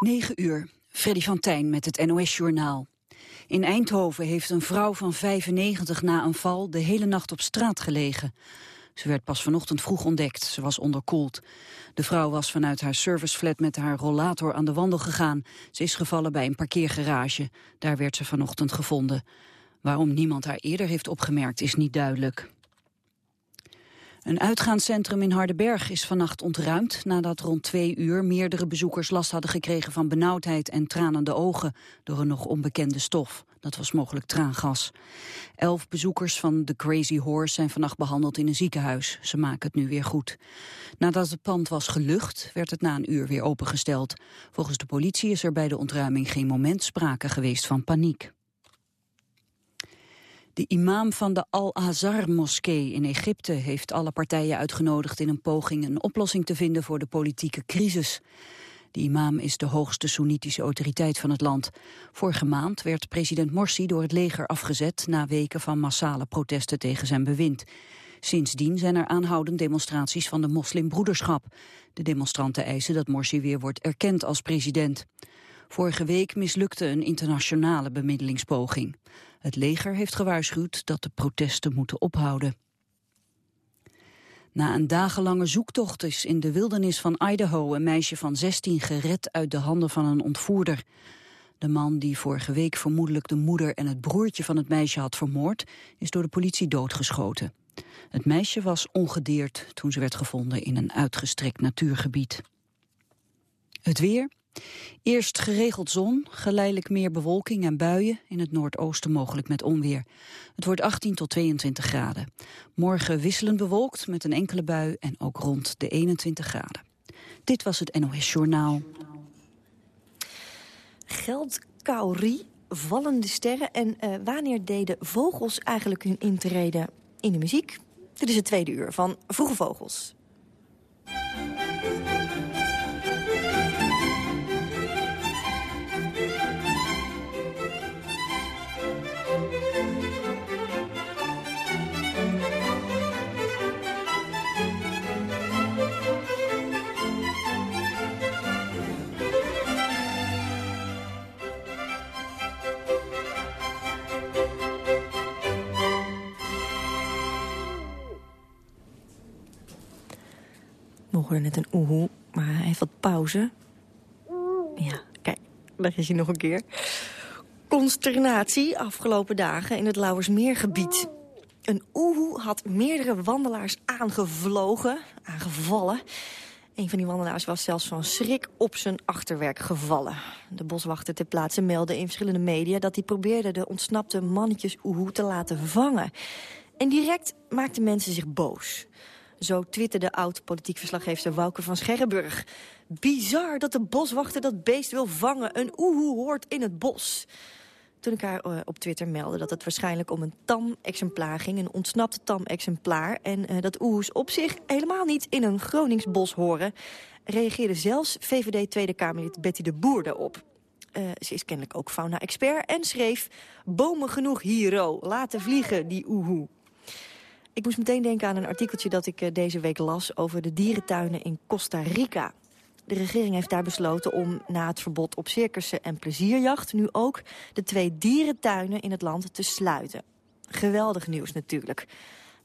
9 uur, Freddy van Tijn met het NOS-journaal. In Eindhoven heeft een vrouw van 95 na een val de hele nacht op straat gelegen. Ze werd pas vanochtend vroeg ontdekt, ze was onderkoeld. De vrouw was vanuit haar serviceflat met haar rollator aan de wandel gegaan. Ze is gevallen bij een parkeergarage. Daar werd ze vanochtend gevonden. Waarom niemand haar eerder heeft opgemerkt is niet duidelijk. Een uitgaanscentrum in Hardenberg is vannacht ontruimd nadat rond twee uur meerdere bezoekers last hadden gekregen van benauwdheid en tranende ogen door een nog onbekende stof. Dat was mogelijk traangas. Elf bezoekers van The Crazy Horse zijn vannacht behandeld in een ziekenhuis. Ze maken het nu weer goed. Nadat het pand was gelucht, werd het na een uur weer opengesteld. Volgens de politie is er bij de ontruiming geen moment sprake geweest van paniek. De imam van de Al-Azhar-moskee in Egypte heeft alle partijen uitgenodigd in een poging een oplossing te vinden voor de politieke crisis. De imam is de hoogste Soenitische autoriteit van het land. Vorige maand werd president Morsi door het leger afgezet na weken van massale protesten tegen zijn bewind. Sindsdien zijn er aanhoudend demonstraties van de moslimbroederschap. De demonstranten eisen dat Morsi weer wordt erkend als president. Vorige week mislukte een internationale bemiddelingspoging. Het leger heeft gewaarschuwd dat de protesten moeten ophouden. Na een dagenlange zoektocht is in de wildernis van Idaho een meisje van 16 gered uit de handen van een ontvoerder. De man die vorige week vermoedelijk de moeder en het broertje van het meisje had vermoord, is door de politie doodgeschoten. Het meisje was ongedeerd toen ze werd gevonden in een uitgestrekt natuurgebied. Het weer. Eerst geregeld zon, geleidelijk meer bewolking en buien, in het noordoosten mogelijk met onweer. Het wordt 18 tot 22 graden. Morgen wisselend bewolkt met een enkele bui en ook rond de 21 graden. Dit was het NOS Journaal. Geldkaurie, vallende sterren en uh, wanneer deden vogels eigenlijk hun intrede in de muziek? Dit is het tweede uur van Vroege Vogels. We hoorden net een oehoe, maar hij heeft wat pauze. Ja, kijk, daar is hij nog een keer. Consternatie afgelopen dagen in het Lauwersmeergebied. Een oehoe had meerdere wandelaars aangevlogen, aangevallen. Een van die wandelaars was zelfs van schrik op zijn achterwerk gevallen. De boswachter ter plaatse meldde in verschillende media... dat hij probeerde de ontsnapte mannetjes oehoe te laten vangen. En direct maakten mensen zich boos. Zo twitterde oud-politiek verslaggever Wouke van Scherrenburg. Bizar dat de boswachter dat beest wil vangen. Een oehoe hoort in het bos. Toen ik haar uh, op Twitter meldde dat het waarschijnlijk om een tam exemplaar ging. Een ontsnapt tam exemplaar. En uh, dat oehoes op zich helemaal niet in een Groningsbos horen. Reageerde zelfs VVD Tweede Kamerlid Betty de Boer daarop. Uh, ze is kennelijk ook fauna-expert en schreef... Bomen genoeg, hero, laten vliegen die oehoe. Ik moest meteen denken aan een artikeltje dat ik deze week las... over de dierentuinen in Costa Rica. De regering heeft daar besloten om na het verbod op circussen en plezierjacht... nu ook de twee dierentuinen in het land te sluiten. Geweldig nieuws natuurlijk.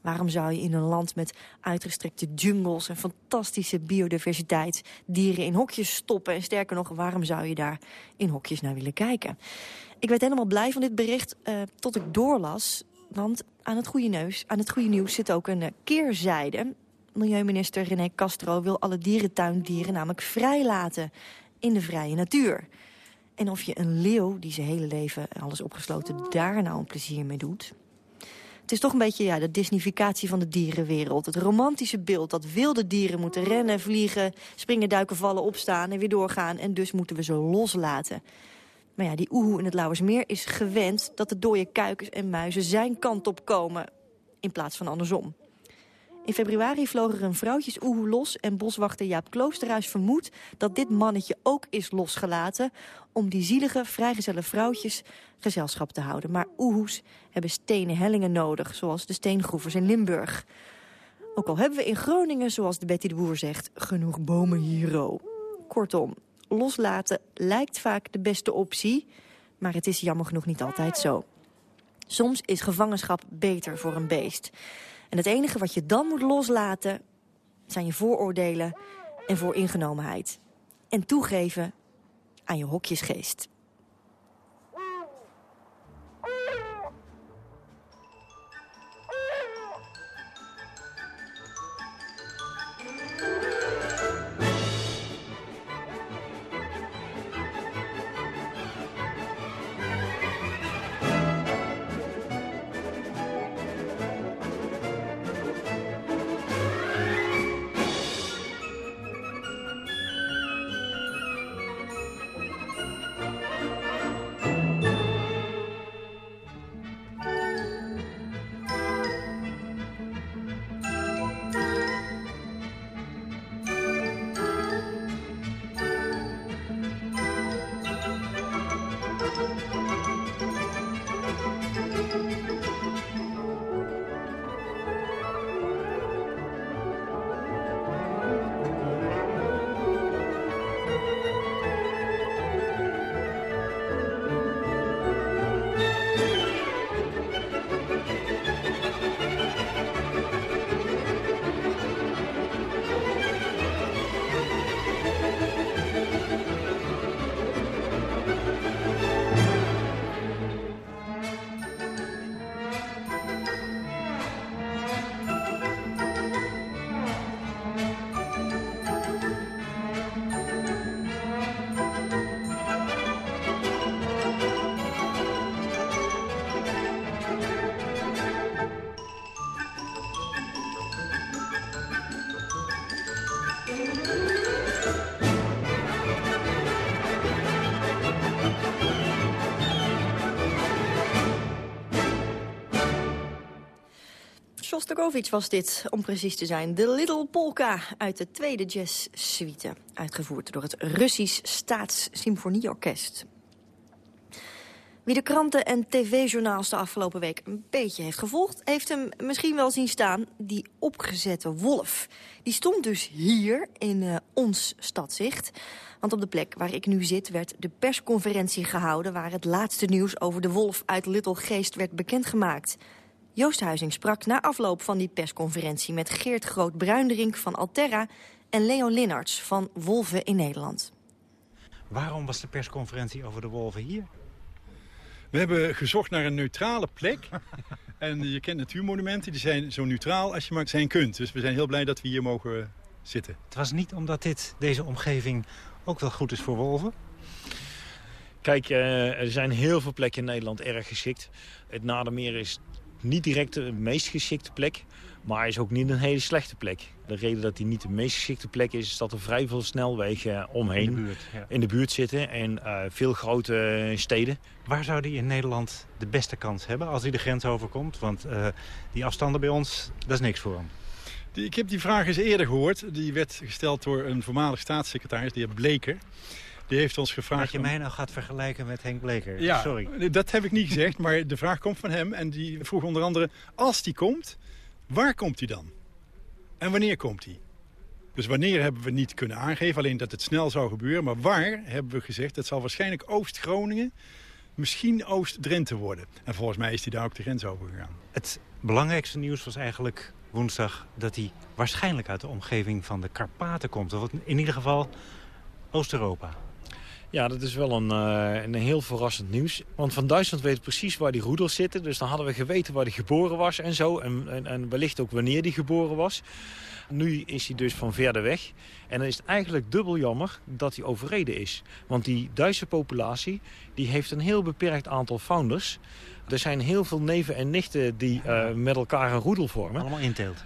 Waarom zou je in een land met uitgestrekte jungles en fantastische biodiversiteit... dieren in hokjes stoppen? En sterker nog, waarom zou je daar in hokjes naar willen kijken? Ik werd helemaal blij van dit bericht uh, tot ik doorlas want aan het goede, neus, aan het goede nieuws zit ook een uh, keerzijde. Milieuminister René Castro wil alle dierentuindieren namelijk vrijlaten in de vrije natuur. En of je een leeuw, die zijn hele leven alles opgesloten, daar nou een plezier mee doet... Het is toch een beetje ja, de disnificatie van de dierenwereld. Het romantische beeld dat wilde dieren moeten rennen, vliegen... springen, duiken, vallen, opstaan en weer doorgaan. En dus moeten we ze loslaten. Maar ja, die oehoe in het Lauwersmeer is gewend... dat de dode kuikens en muizen zijn kant op komen. In plaats van andersom. In februari vloog er een vrouwtjesoehoe los... en boswachter Jaap Kloosterhuis vermoedt dat dit mannetje ook is losgelaten... om die zielige, vrijgezelle vrouwtjes gezelschap te houden. Maar oehoes hebben stenen hellingen nodig, zoals de steengroevers in Limburg. Ook al hebben we in Groningen, zoals de Betty de Boer zegt... genoeg bomen hier. Kortom, loslaten lijkt vaak de beste optie, maar het is jammer genoeg niet altijd zo. Soms is gevangenschap beter voor een beest. En het enige wat je dan moet loslaten zijn je vooroordelen en vooringenomenheid. En toegeven aan je hokjesgeest. Shostakovich was dit, om precies te zijn. De Little Polka uit de tweede jazz-suite. Uitgevoerd door het Russisch Staatssymfonieorkest. Wie de kranten en tv-journaals de afgelopen week een beetje heeft gevolgd... heeft hem misschien wel zien staan, die opgezette wolf. Die stond dus hier in uh, ons stadzicht. Want op de plek waar ik nu zit werd de persconferentie gehouden... waar het laatste nieuws over de wolf uit Little Geest werd bekendgemaakt... Joost Huizing sprak na afloop van die persconferentie... met Geert Groot-Bruinderink van Alterra en Leo Linnarts van Wolven in Nederland. Waarom was de persconferentie over de wolven hier? We hebben gezocht naar een neutrale plek. en je kent natuurmonumenten, die zijn zo neutraal als je maar zijn kunt. Dus we zijn heel blij dat we hier mogen zitten. Het was niet omdat dit, deze omgeving ook wel goed is voor wolven? Kijk, uh, er zijn heel veel plekken in Nederland erg geschikt. Het Nadermeer is niet direct de meest geschikte plek, maar is ook niet een hele slechte plek. De reden dat hij niet de meest geschikte plek is, is dat er vrij veel snelwegen omheen in de buurt, ja. in de buurt zitten en uh, veel grote steden. Waar zou hij in Nederland de beste kans hebben als hij de grens overkomt? Want uh, die afstanden bij ons, dat is niks voor hem. Ik heb die vraag eens eerder gehoord. Die werd gesteld door een voormalig staatssecretaris, de heer Bleker. Die heeft ons gevraagd... Dat je mij nou gaat vergelijken met Henk Bleker. Ja, Sorry. dat heb ik niet gezegd, maar de vraag komt van hem. En die vroeg onder andere, als die komt, waar komt hij dan? En wanneer komt hij? Dus wanneer hebben we niet kunnen aangeven, alleen dat het snel zou gebeuren. Maar waar hebben we gezegd, het zal waarschijnlijk Oost-Groningen, misschien Oost-Drenthe worden. En volgens mij is hij daar ook de grens over gegaan. Het belangrijkste nieuws was eigenlijk woensdag dat hij waarschijnlijk uit de omgeving van de Karpaten komt. Of in ieder geval Oost-Europa. Ja, dat is wel een, uh, een heel verrassend nieuws. Want Van Duitsland weet precies waar die roedels zitten. Dus dan hadden we geweten waar hij geboren was en zo. En, en, en wellicht ook wanneer hij geboren was. Nu is hij dus van verder weg. En dan is het eigenlijk dubbel jammer dat hij overreden is. Want die Duitse populatie die heeft een heel beperkt aantal founders. Er zijn heel veel neven en nichten die uh, met elkaar een roedel vormen. Allemaal inteelt.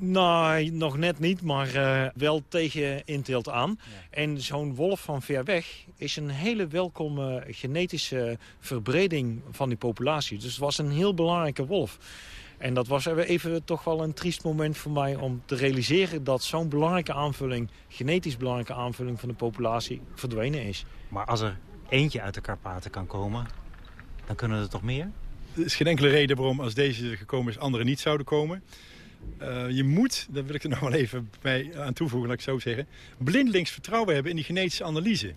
Nou, nog net niet, maar uh, wel tegen inteelt aan. Ja. En zo'n wolf van ver weg is een hele welkome genetische verbreding van die populatie. Dus het was een heel belangrijke wolf. En dat was even toch wel een triest moment voor mij om te realiseren... dat zo'n belangrijke aanvulling, genetisch belangrijke aanvulling van de populatie verdwenen is. Maar als er eentje uit de Karpaten kan komen, dan kunnen er toch meer? Er is geen enkele reden waarom als deze gekomen is, anderen niet zouden komen. Uh, je moet, daar wil ik er nog wel even bij aan toevoegen, laat ik zo zeggen... blindelings vertrouwen hebben in die genetische analyse.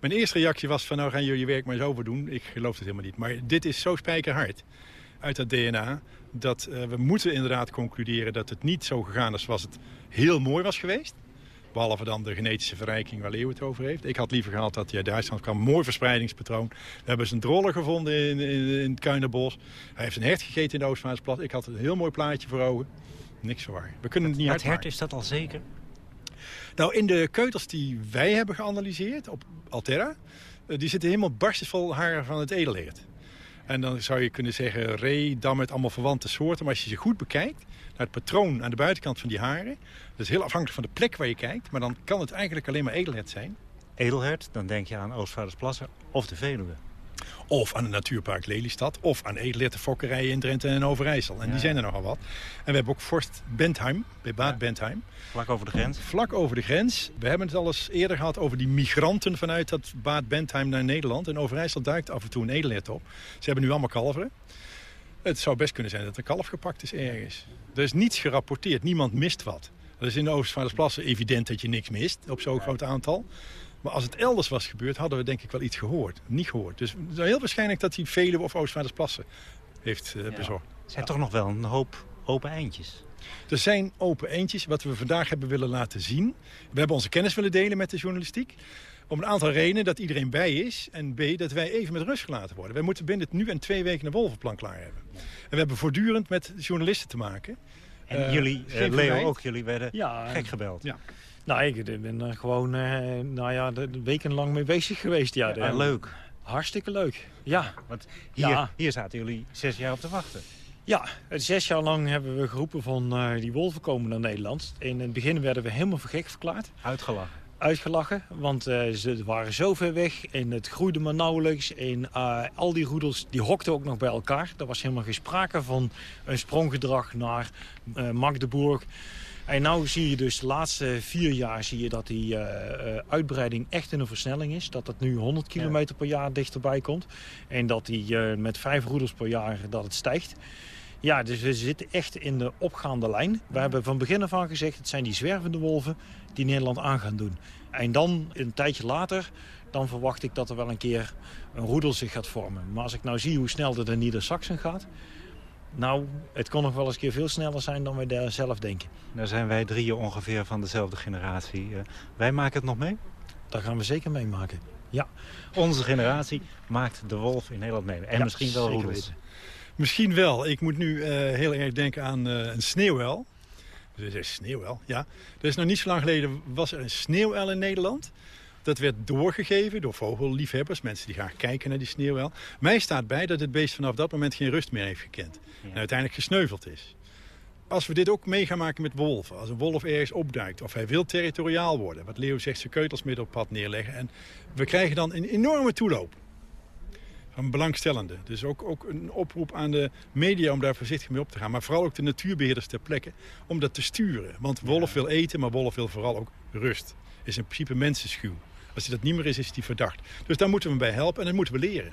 Mijn eerste reactie was van nou gaan jullie werk maar zo over doen. Ik geloof het helemaal niet. Maar dit is zo spijkerhard uit dat DNA... dat uh, we moeten inderdaad concluderen dat het niet zo gegaan is zoals het heel mooi was geweest. Behalve dan de genetische verrijking waar Leeuw het over heeft. Ik had liever gehad dat hij uit Duitsland kwam. Mooi verspreidingspatroon. We hebben zijn droller gevonden in, in, in het Kuinerbos. Hij heeft een hert gegeten in de Oostvaardersplaat. Ik had een heel mooi plaatje voor ogen. Niks zo waar. We kunnen het niet Het hert is dat al zeker? Nou, in de keutels die wij hebben geanalyseerd op Altera... Uh, die zitten helemaal barstensvol haren van het edelhert. En dan zou je kunnen zeggen, ree, dammet, allemaal verwante soorten. Maar als je ze goed bekijkt, naar het patroon aan de buitenkant van die haren... dat is heel afhankelijk van de plek waar je kijkt... maar dan kan het eigenlijk alleen maar edelhert zijn. Edelhert, dan denk je aan Oostvaardersplassen of de Veluwe. Of aan het natuurpark Lelystad. Of aan edelhertenfokkerijen in Drenthe en Overijssel. En ja. die zijn er nogal wat. En we hebben ook Forst Bentheim, bij Baat ja. Bentheim. Vlak over de grens. Vlak over de grens. We hebben het al eens eerder gehad over die migranten vanuit dat Baat Bentheim naar Nederland. En Overijssel duikt af en toe een edelhert op. Ze hebben nu allemaal kalveren. Het zou best kunnen zijn dat een kalf gepakt is ergens. Er is niets gerapporteerd. Niemand mist wat. Dat is in de Oostvaardersplassen evident dat je niks mist op zo'n groot aantal. Maar als het elders was gebeurd, hadden we denk ik wel iets gehoord. Niet gehoord. Dus het is heel waarschijnlijk dat hij Veluwe of Oostvaardersplassen heeft uh, ja. bezorgd. Er zijn toch nog wel een hoop open eindjes. Er zijn open eindjes. Wat we vandaag hebben willen laten zien. We hebben onze kennis willen delen met de journalistiek. Om een aantal redenen dat iedereen bij is. En B, dat wij even met rust gelaten worden. Wij moeten binnen nu en twee weken een wolvenplan klaar hebben. En we hebben voortdurend met journalisten te maken. En uh, jullie, uh, Leo ook, jullie werden ja, gek gebeld. Ja. Nou, ik ben er gewoon uh, nou ja, wekenlang mee bezig geweest. Ja, leuk. Hartstikke leuk, ja. Want hier, ja. hier zaten jullie zes jaar op te wachten. Ja, zes jaar lang hebben we geroepen van uh, die wolven komen naar Nederland. In het begin werden we helemaal voor gek verklaard. Uitgelachen. Uitgelachen, want uh, ze waren zo ver weg en het groeide maar nauwelijks. En uh, al die roedels die hokten ook nog bij elkaar. Er was helemaal geen sprake van een spronggedrag naar Magdeburg. En nu zie je dus de laatste vier jaar zie je dat die uh, uitbreiding echt in een versnelling is. Dat het nu 100 kilometer per jaar dichterbij komt. En dat die uh, met vijf roedels per jaar dat het stijgt. Ja, dus we zitten echt in de opgaande lijn. We hebben van begin af aan gezegd... het zijn die zwervende wolven die Nederland aan gaan doen. En dan, een tijdje later, dan verwacht ik dat er wel een keer een roedel zich gaat vormen. Maar als ik nou zie hoe snel het in Nieder-Saxen gaat... Nou, het kon nog wel eens een keer veel sneller zijn dan wij daar zelf denken. Nou zijn wij drieën ongeveer van dezelfde generatie. Uh, wij maken het nog mee? Dat gaan we zeker meemaken, ja. Onze generatie maakt de wolf in Nederland mee. En ja, misschien wel roedels. Misschien wel. Ik moet nu uh, heel erg denken aan uh, een sneeuwuil. Dus is sneeuwuil, ja. Er is nog niet zo lang geleden was er een sneeuwuil in Nederland. Dat werd doorgegeven door vogelliefhebbers, mensen die graag kijken naar die sneeuwuil. Mij staat bij dat het beest vanaf dat moment geen rust meer heeft gekend. Ja. En uiteindelijk gesneuveld is. Als we dit ook mee gaan maken met wolven, als een wolf ergens opduikt... of hij wil territoriaal worden, wat Leo zegt, zijn keutels midden op pad neerleggen... en we krijgen dan een enorme toeloop van belangstellenden. Dus ook, ook een oproep aan de media om daar voorzichtig mee op te gaan. Maar vooral ook de natuurbeheerders ter plekke om dat te sturen. Want wolf wil eten, maar wolf wil vooral ook rust. Is in principe mensenschuw. Als hij dat niet meer is, is hij verdacht. Dus daar moeten we bij helpen en dat moeten we leren.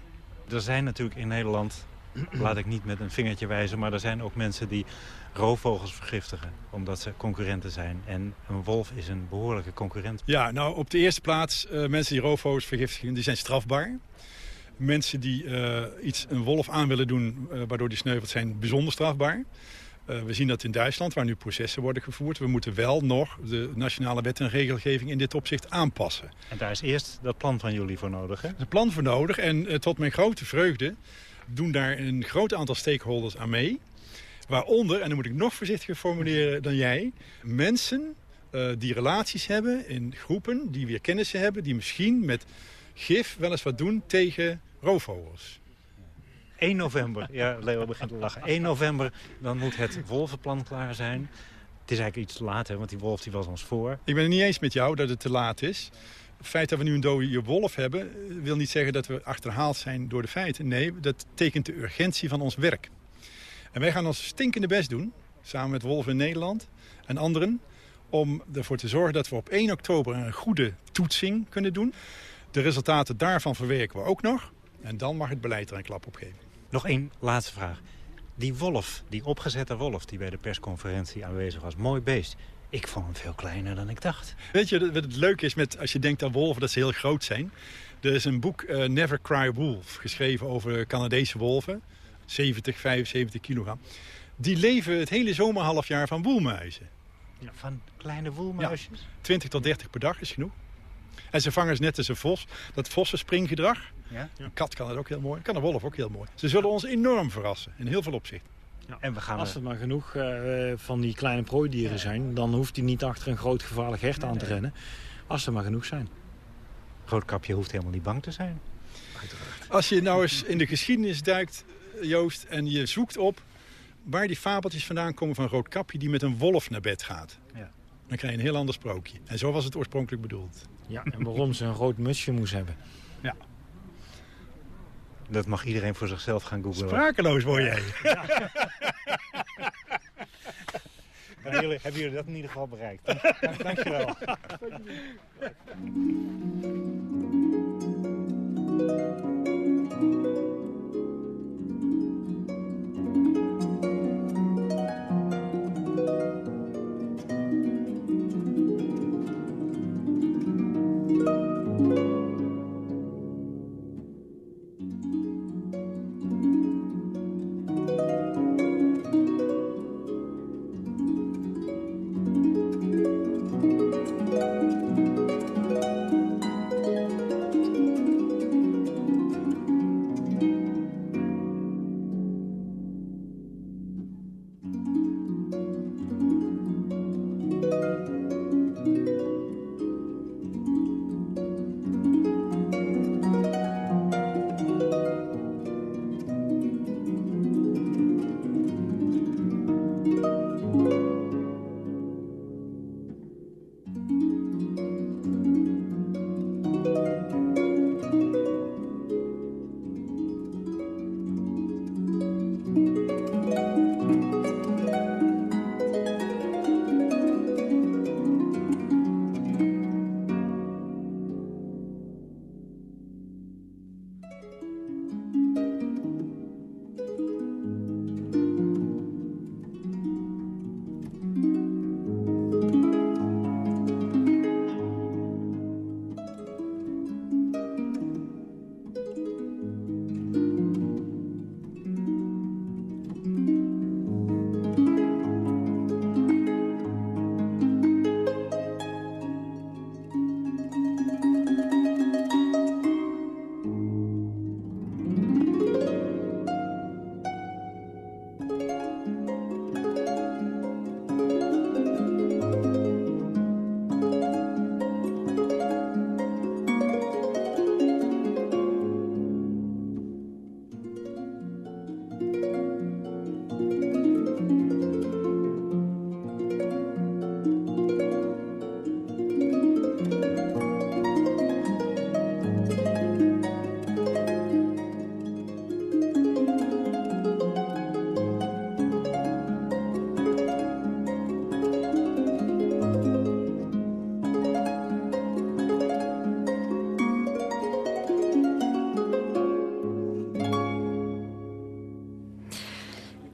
Er zijn natuurlijk in Nederland, laat ik niet met een vingertje wijzen... maar er zijn ook mensen die roofvogels vergiftigen. Omdat ze concurrenten zijn. En een wolf is een behoorlijke concurrent. Ja, nou op de eerste plaats, uh, mensen die roofvogels vergiftigen, die zijn strafbaar. Mensen die uh, iets een wolf aan willen doen, uh, waardoor die sneuvelt, zijn bijzonder strafbaar. Uh, we zien dat in Duitsland, waar nu processen worden gevoerd. We moeten wel nog de nationale wet en regelgeving in dit opzicht aanpassen. En daar is eerst dat plan van jullie voor nodig, hè? Het plan voor nodig. En uh, tot mijn grote vreugde doen daar een groot aantal stakeholders aan mee. Waaronder, en dan moet ik nog voorzichtiger formuleren dan jij... mensen uh, die relaties hebben in groepen, die weer kennissen hebben... die misschien met gif wel eens wat doen tegen roofvogels. 1 november, ja, Leo begint te lachen. 1 november, dan moet het wolvenplan klaar zijn. Het is eigenlijk iets te laat, hè, want die wolf die was ons voor. Ik ben het niet eens met jou dat het te laat is. Het feit dat we nu een dode wolf hebben... wil niet zeggen dat we achterhaald zijn door de feiten. Nee, dat tekent de urgentie van ons werk. En wij gaan ons stinkende best doen, samen met Wolven in Nederland en anderen... om ervoor te zorgen dat we op 1 oktober een goede toetsing kunnen doen. De resultaten daarvan verwerken we ook nog. En dan mag het beleid er een klap op geven. Nog één laatste vraag. Die wolf, die opgezette wolf die bij de persconferentie aanwezig was. Mooi beest. Ik vond hem veel kleiner dan ik dacht. Weet je wat het leuke is met, als je denkt aan wolven dat ze heel groot zijn? Er is een boek, uh, Never Cry Wolf, geschreven over Canadese wolven. 70, 75 kilogram. Die leven het hele zomerhalfjaar van woelmuizen. Ja, van kleine woelmuisjes? Ja, 20 tot 30 per dag is genoeg. En ze vangen net als een vos. Dat vossenspringgedrag. Ja? Een kat kan het ook heel mooi. Kan een wolf ook heel mooi. Ze zullen ons enorm verrassen. In heel veel opzichten. Ja. En we gaan Als er maar genoeg uh, van die kleine prooidieren zijn... dan hoeft hij niet achter een groot gevaarlijk hert aan te rennen. Als er maar genoeg zijn. Roodkapje hoeft helemaal niet bang te zijn. Als je nou eens in de geschiedenis duikt, Joost... en je zoekt op waar die fabeltjes vandaan komen van Roodkapje... die met een wolf naar bed gaat. Ja. Dan krijg je een heel ander sprookje. En zo was het oorspronkelijk bedoeld. Ja, en waarom ze een rood musje moest hebben. Ja. Dat mag iedereen voor zichzelf gaan googlen. Sprakeloos word jij. Ja. hebben, jullie, hebben jullie dat in ieder geval bereikt? Dank, dankjewel.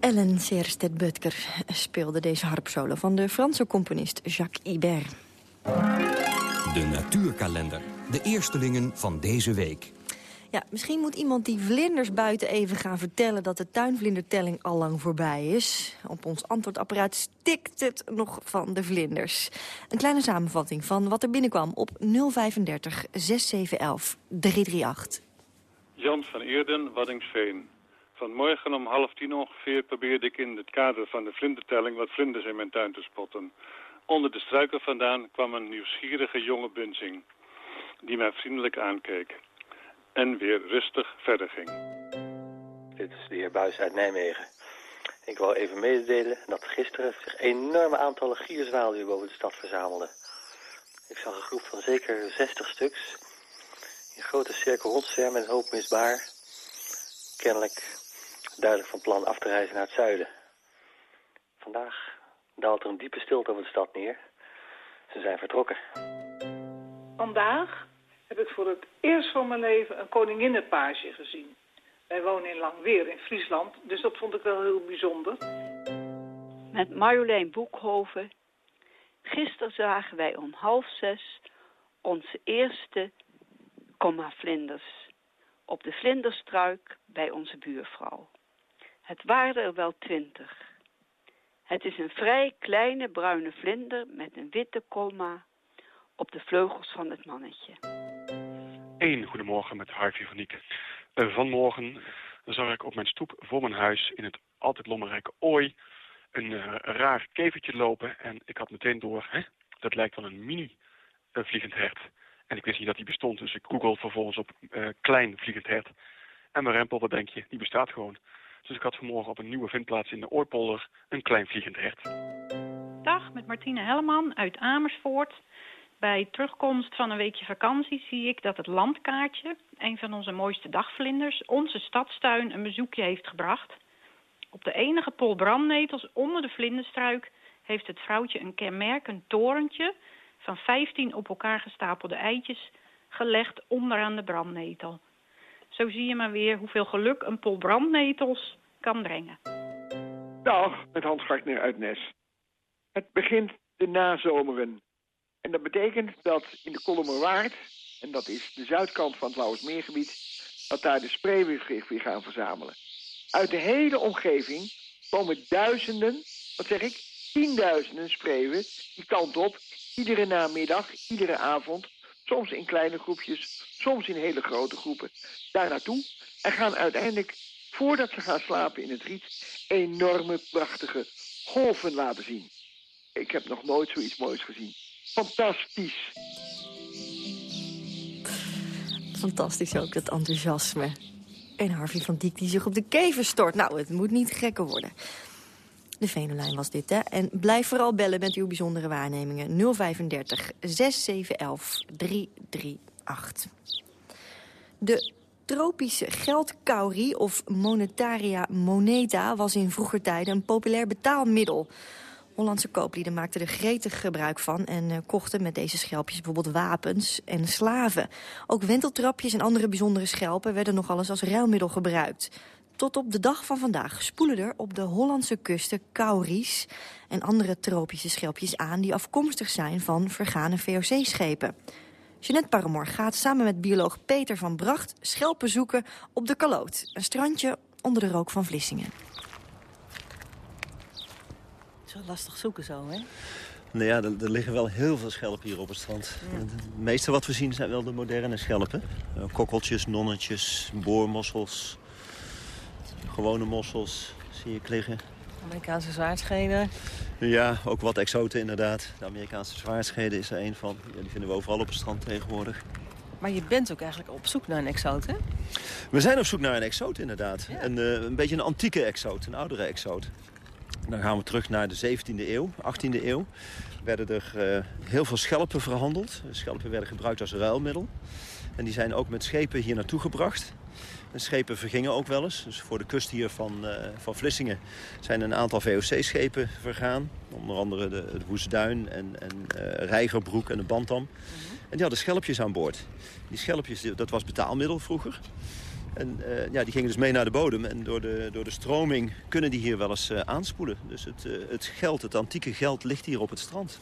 Ellen Serstedt-Butker speelde deze harpsolo van de Franse componist Jacques Ibert. De natuurkalender. De eerstelingen van deze week. Ja, misschien moet iemand die vlinders buiten even gaan vertellen... dat de tuinvlindertelling al lang voorbij is. Op ons antwoordapparaat stikt het nog van de vlinders. Een kleine samenvatting van wat er binnenkwam op 035 6711 338. Jan van Eerden, Waddingsveen. Vanmorgen om half tien ongeveer probeerde ik in het kader van de vlindertelling wat vlinders in mijn tuin te spotten. Onder de struiken vandaan kwam een nieuwsgierige jonge bunzing, die mij vriendelijk aankeek. En weer rustig verder ging. Dit is de heer Buis uit Nijmegen. Ik wil even mededelen dat gisteren zich enorme aantallen gierzwaluwen boven de stad verzamelden. Ik zag een groep van zeker 60 stuks. In grote cirkel rondzwermen een hoop misbaar. Kennelijk duidelijk van plan af te reizen naar het zuiden. Vandaag daalt er een diepe stilte over de stad neer. Ze zijn vertrokken. Vandaag heb ik voor het eerst van mijn leven een koninginnenpage gezien. Wij wonen in Langweer in Friesland, dus dat vond ik wel heel bijzonder. Met Marjolein Boekhoven. Gisteren zagen wij om half zes onze eerste komma-vlinders op de vlinderstruik bij onze buurvrouw. Het waren er wel twintig. Het is een vrij kleine bruine vlinder met een witte komma op de vleugels van het mannetje. Eén goedemorgen met Harvey van Niek. Uh, vanmorgen zag ik op mijn stoep voor mijn huis in het altijd lommerrijke Ooi een uh, raar kevertje lopen. En ik had meteen door, hè, dat lijkt wel een mini uh, vliegend hert. En ik wist niet dat die bestond, dus ik google vervolgens op klein vliegend hert. En mijn rempel, wat denk je, die bestaat gewoon. Dus ik had vanmorgen op een nieuwe vindplaats in de Ooipolder een klein vliegend hert. Dag, met Martine Helleman uit Amersfoort. Bij terugkomst van een weekje vakantie zie ik dat het landkaartje, een van onze mooiste dagvlinders, onze stadstuin een bezoekje heeft gebracht. Op de enige pol brandnetels onder de vlinderstruik heeft het vrouwtje een kenmerkend torentje van 15 op elkaar gestapelde eitjes gelegd onderaan de brandnetel. Zo zie je maar weer hoeveel geluk een pol brandnetels kan brengen. Dag, met Hans Gartner uit Nes. Het begint de nazomeren. En dat betekent dat in de Kolmerwaard, en dat is de zuidkant van het Lauwersmeergebied, dat daar de spreeuwen weer gaan verzamelen. Uit de hele omgeving komen duizenden, wat zeg ik, tienduizenden spreeuwen die kant op, iedere namiddag, iedere avond, soms in kleine groepjes, soms in hele grote groepen, daar naartoe en gaan uiteindelijk, voordat ze gaan slapen in het riet, enorme prachtige golven laten zien. Ik heb nog nooit zoiets moois gezien. Fantastisch. Fantastisch ook, dat enthousiasme. En Harvey van Diek die zich op de kever stort. Nou, het moet niet gekker worden. De Venolijn was dit, hè. En blijf vooral bellen met uw bijzondere waarnemingen. 035 6711 338. De tropische geldcaurie of monetaria moneta... was in vroeger tijden een populair betaalmiddel... Hollandse kooplieden maakten er gretig gebruik van... en uh, kochten met deze schelpjes bijvoorbeeld wapens en slaven. Ook wenteltrapjes en andere bijzondere schelpen... werden nogal eens als ruilmiddel gebruikt. Tot op de dag van vandaag spoelen er op de Hollandse kusten kauries... en andere tropische schelpjes aan die afkomstig zijn van vergane VOC-schepen. Jeanette Paramoor gaat samen met bioloog Peter van Bracht... schelpen zoeken op de Kaloot, een strandje onder de rook van Vlissingen. Zo lastig zoeken zo, hè? Nou ja, er, er, liggen wel heel veel schelpen hier op het strand. Ja. Het meeste wat we zien zijn wel de moderne schelpen. Kokkeltjes, nonnetjes, boormossels, gewone mossels zie ik liggen. Amerikaanse zwaardscheden. Ja, ook wat exoten inderdaad. De Amerikaanse zwaardscheden is er een van. Ja, die vinden we overal op het strand tegenwoordig. Maar je bent ook eigenlijk op zoek naar een exoot, hè? We zijn op zoek naar een exoot, inderdaad. Ja. Een, uh, een beetje een antieke exoot, een oudere exoot. Dan gaan we terug naar de 17e eeuw, 18e eeuw. Werden er uh, heel veel schelpen verhandeld. Schelpen werden gebruikt als ruilmiddel. En die zijn ook met schepen hier naartoe gebracht. En schepen vergingen ook wel eens. Dus voor de kust hier van, uh, van Vlissingen zijn een aantal VOC-schepen vergaan. Onder andere de, de Woestduin en, en uh, Reigerbroek en de Bantam. En die hadden schelpjes aan boord. Die schelpjes, dat was betaalmiddel vroeger. En uh, ja, die gingen dus mee naar de bodem. En door de, door de stroming kunnen die hier wel eens aanspoelen. Dus het, het geld, het antieke geld, ligt hier op het strand.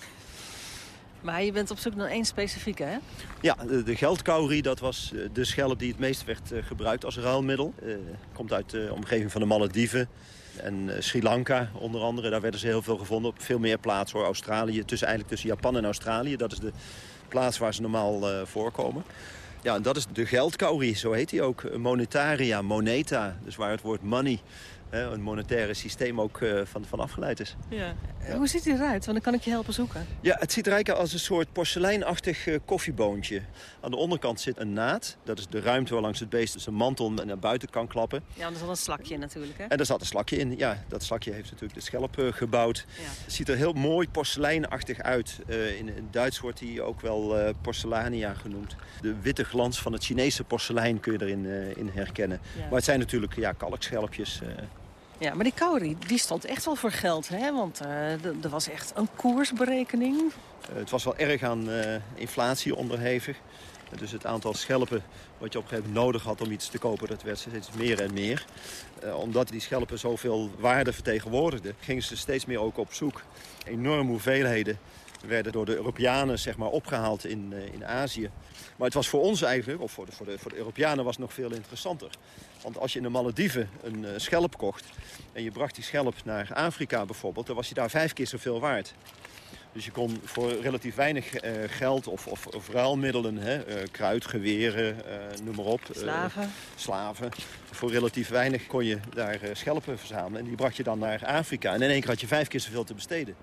Maar je bent op zoek naar één specifieke, hè? Ja, de, de geldkaurie, dat was de schelp die het meest werd gebruikt als ruilmiddel. komt uit de omgeving van de Malediven en Sri Lanka onder andere. Daar werden ze heel veel gevonden op veel meer plaatsen. Hoor. Australië, tussen, eigenlijk tussen Japan en Australië. Dat is de plaats waar ze normaal voorkomen. Ja, en dat is de geldkaurie, zo heet hij ook. Monetaria, moneta, dus waar het woord money, een monetaire systeem ook van, van afgeleid is. Ja. ja. Hoe ziet hij eruit? Want dan kan ik je helpen zoeken. Ja, het ziet eruit als een soort porseleinachtig koffieboontje. Aan de onderkant zit een naad. Dat is de ruimte waar langs het beest zijn mantel naar buiten kan klappen. Ja, er zat een slakje natuurlijk, hè? En daar zat een slakje in. Ja, dat slakje heeft natuurlijk de schelp uh, gebouwd. Ja. Het ziet er heel mooi porseleinachtig uit. Uh, in, in Duits wordt hij ook wel uh, porcellania genoemd. De witte glans van het Chinese porselein kun je erin in herkennen. Ja. Maar het zijn natuurlijk ja, kalkschelpjes. Ja, maar die Kauri, die stond echt wel voor geld, hè? Want er was echt een koersberekening. het was wel erg aan inflatie onderhevig. Dus het aantal schelpen wat je op een gegeven moment nodig had om iets te kopen... dat werd steeds meer en meer. Uh, omdat die schelpen zoveel waarde vertegenwoordigden... gingen ze steeds meer ook op zoek. Enorme hoeveelheden werden door de Europeanen zeg maar, opgehaald in, uh, in Azië. Maar het was voor ons eigenlijk, of voor de, voor de, voor de Europeanen, was het nog veel interessanter. Want als je in de Malediven een uh, schelp kocht... en je bracht die schelp naar Afrika bijvoorbeeld... dan was je daar vijf keer zoveel waard. Dus je kon voor relatief weinig uh, geld of, of, of ruilmiddelen, hè, uh, kruidgeweren, uh, noem maar op. Slaven. slaven. Voor relatief weinig kon je daar schelpen verzamelen. En die bracht je dan naar Afrika. En in één keer had je vijf keer zoveel te besteden.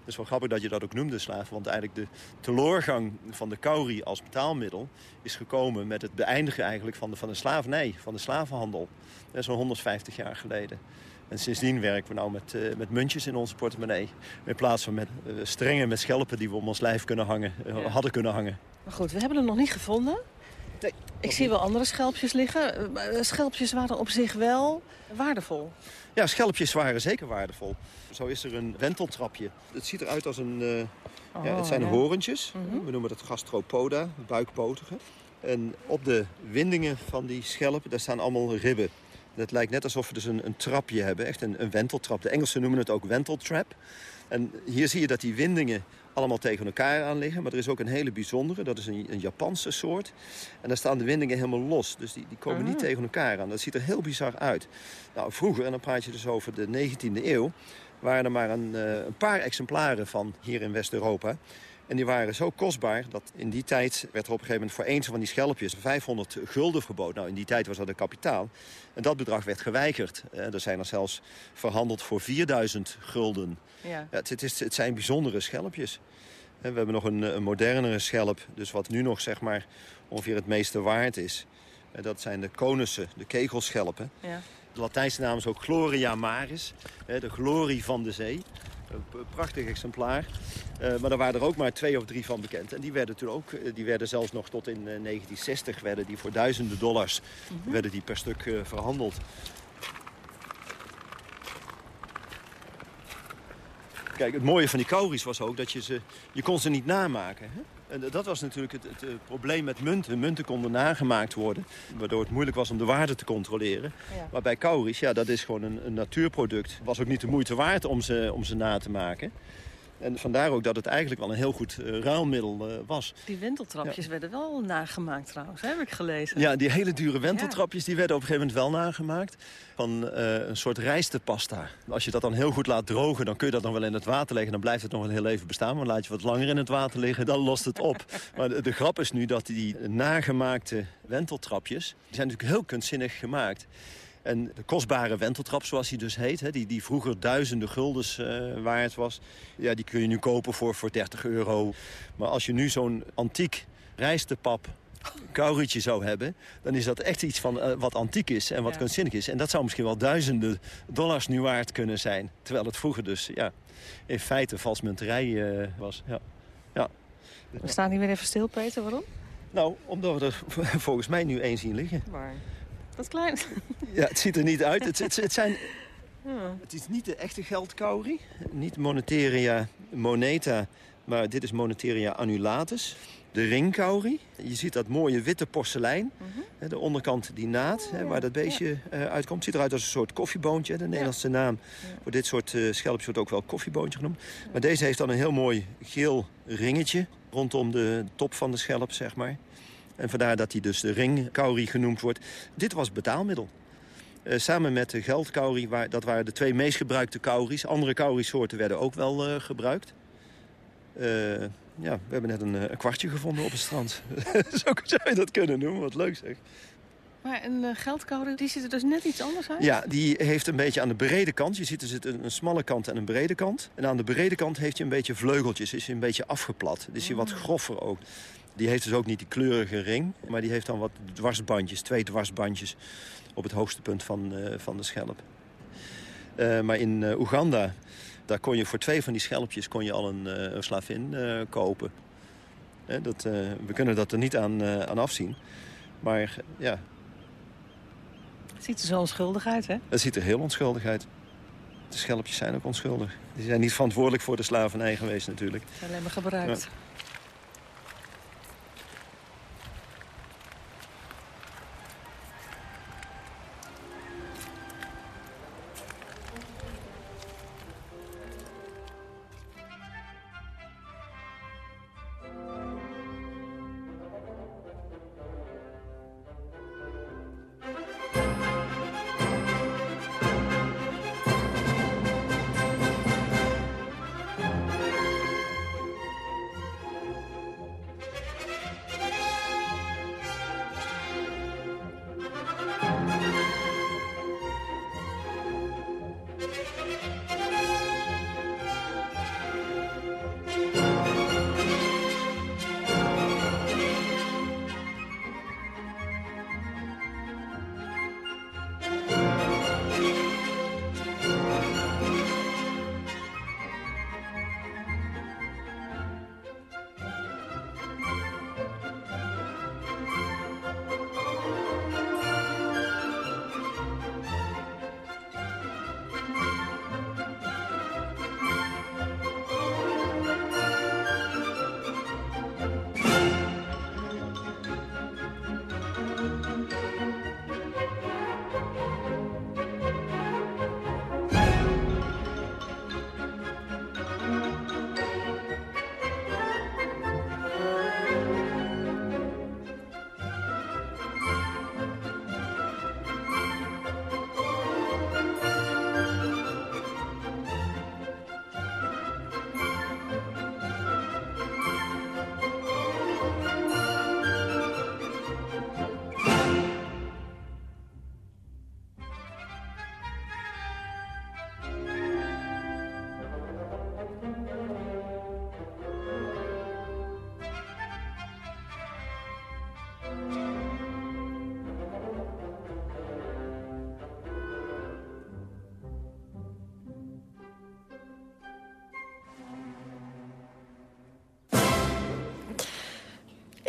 Het is wel grappig dat je dat ook noemde, slaven. Want eigenlijk de teloorgang van de kauri als betaalmiddel... is gekomen met het beëindigen eigenlijk van de, van de slavernij, van de slavenhandel. Dat is zo'n 150 jaar geleden. En sindsdien werken we nou met, uh, met muntjes in onze portemonnee. In plaats van met uh, strengen met schelpen die we om ons lijf kunnen hangen, uh, ja. hadden kunnen hangen. Maar goed, we hebben hem nog niet gevonden. Nee, Ik zie wel andere schelpjes liggen. Schelpjes waren op zich wel waardevol. Ja, schelpjes waren zeker waardevol. Zo is er een wenteltrapje. Het ziet eruit als een... Oh, ja, het zijn ja. horentjes. Mm -hmm. We noemen dat gastropoda, buikpotigen. En op de windingen van die schelpen, daar staan allemaal ribben. Het lijkt net alsof we dus een, een trapje hebben, echt een, een, wenteltrap. De Engelsen noemen het ook wenteltrap. En hier zie je dat die windingen allemaal tegen elkaar aan liggen. Maar er is ook een hele bijzondere, dat is een, een Japanse soort. En daar staan de windingen helemaal los, dus die, die komen niet tegen elkaar aan. Dat ziet er heel bizar uit. Nou, vroeger, en dan praat je dus over de 19e eeuw... waren er maar een, uh, een paar exemplaren van hier in West-Europa... En die waren zo kostbaar dat in die tijd werd er op een gegeven moment voor eens van die schelpjes 500 gulden geboden. Nou, in die tijd was dat een kapitaal. En dat bedrag werd geweigerd. Er zijn er zelfs verhandeld voor 4000 gulden. Ja. Ja, het, het, is, het zijn bijzondere schelpjes. We hebben nog een, een modernere schelp, dus wat nu nog zeg maar ongeveer het meeste waard is. Dat zijn de konussen, de kegelschelpen. Ja. De Latijnse naam is ook Gloria Maris, de glorie van de zee. Een prachtig exemplaar. Uh, maar er waren er ook maar twee of drie van bekend. En die werden toen ook, die werden zelfs nog tot in uh, 1960 werden die voor duizenden dollars mm -hmm. werden die per stuk uh, verhandeld. Kijk, het mooie van die kauris was ook dat je ze, je kon ze niet namaken. Hè? En dat was natuurlijk het, het, het, probleem met munten. Munten konden nagemaakt worden, waardoor het moeilijk was om de waarde te controleren. Ja. Maar bij kauris, ja, dat is gewoon een, een natuurproduct. Het was ook niet de moeite waard om ze, om ze na te maken. En vandaar ook dat het eigenlijk wel een heel goed uh, ruilmiddel uh, was. Die wenteltrapjes ja. werden wel nagemaakt trouwens, heb ik gelezen. Ja, die hele dure wenteltrapjes die werden op een gegeven moment wel nagemaakt. Van uh, een soort rijstepasta. Als je dat dan heel goed laat drogen, dan kun je dat nog wel in het water leggen. Dan blijft het nog een heel even bestaan. Maar laat je wat langer in het water liggen, dan lost het op. maar de, de grap is nu dat die nagemaakte wenteltrapjes... die zijn natuurlijk heel kunstzinnig gemaakt. En de kostbare wenteltrap, zoals die dus heet... Hè, die, die vroeger duizenden guldens uh, waard was... Ja, die kun je nu kopen voor, voor 30 euro. Maar als je nu zo'n antiek rijstepap kaurietje zou hebben... dan is dat echt iets van uh, wat antiek is en wat ja. kunstzinnig is. En dat zou misschien wel duizenden dollars nu waard kunnen zijn. Terwijl het vroeger dus ja, in feite valsmunterij uh, was. Ja. Ja. We staan hier weer even stil, Peter. Waarom? Nou, omdat we er volgens mij nu één zien liggen. Waar? Klein. Ja, het ziet er niet uit. Het, het, het, zijn, ja. het is niet de echte geldkauri. Niet Moneteria moneta, maar dit is Moneteria annulatus. De ringkauri. Je ziet dat mooie witte porselein. -huh. De onderkant die naad, oh, hè, waar dat beestje ja. uh, uitkomt. Ziet eruit als een soort koffieboontje. De Nederlandse ja. naam voor dit soort uh, schelpjes wordt ook wel koffieboontje genoemd. Maar deze heeft dan een heel mooi geel ringetje rondom de top van de schelp, zeg maar. En vandaar dat hij dus de ringkauri genoemd wordt. Dit was betaalmiddel. Uh, samen met de geldkauri, waar, dat waren de twee meest gebruikte kauris. Andere kaurisoorten werden ook wel uh, gebruikt. Uh, ja, we hebben net een, een, kwartje gevonden op het strand. Zo zou je dat kunnen noemen, wat leuk zeg. Maar een geldkauri, die ziet er dus net iets anders uit? Ja, die heeft een beetje aan de brede kant. Je ziet er zit een, een smalle kant en een brede kant. En aan de brede kant heeft hij een beetje vleugeltjes. Is hij een beetje afgeplat. Dus hij wat groffer ook. Die heeft dus ook niet die kleurige ring. Maar die heeft dan wat dwarsbandjes, twee dwarsbandjes op het hoogste punt van, uh, van de schelp. Uh, maar in uh, Oeganda, daar kon je voor twee van die schelpjes kon je al een, een slavin kopen. dat, we kunnen dat er niet aan, aan afzien. Maar ja... Het ziet er zo onschuldig uit, hè? Het ziet er heel onschuldig uit. De schelpjes zijn ook onschuldig. Die zijn niet verantwoordelijk voor de slavernij geweest natuurlijk. Ze zijn alleen maar gebruikt. Ja.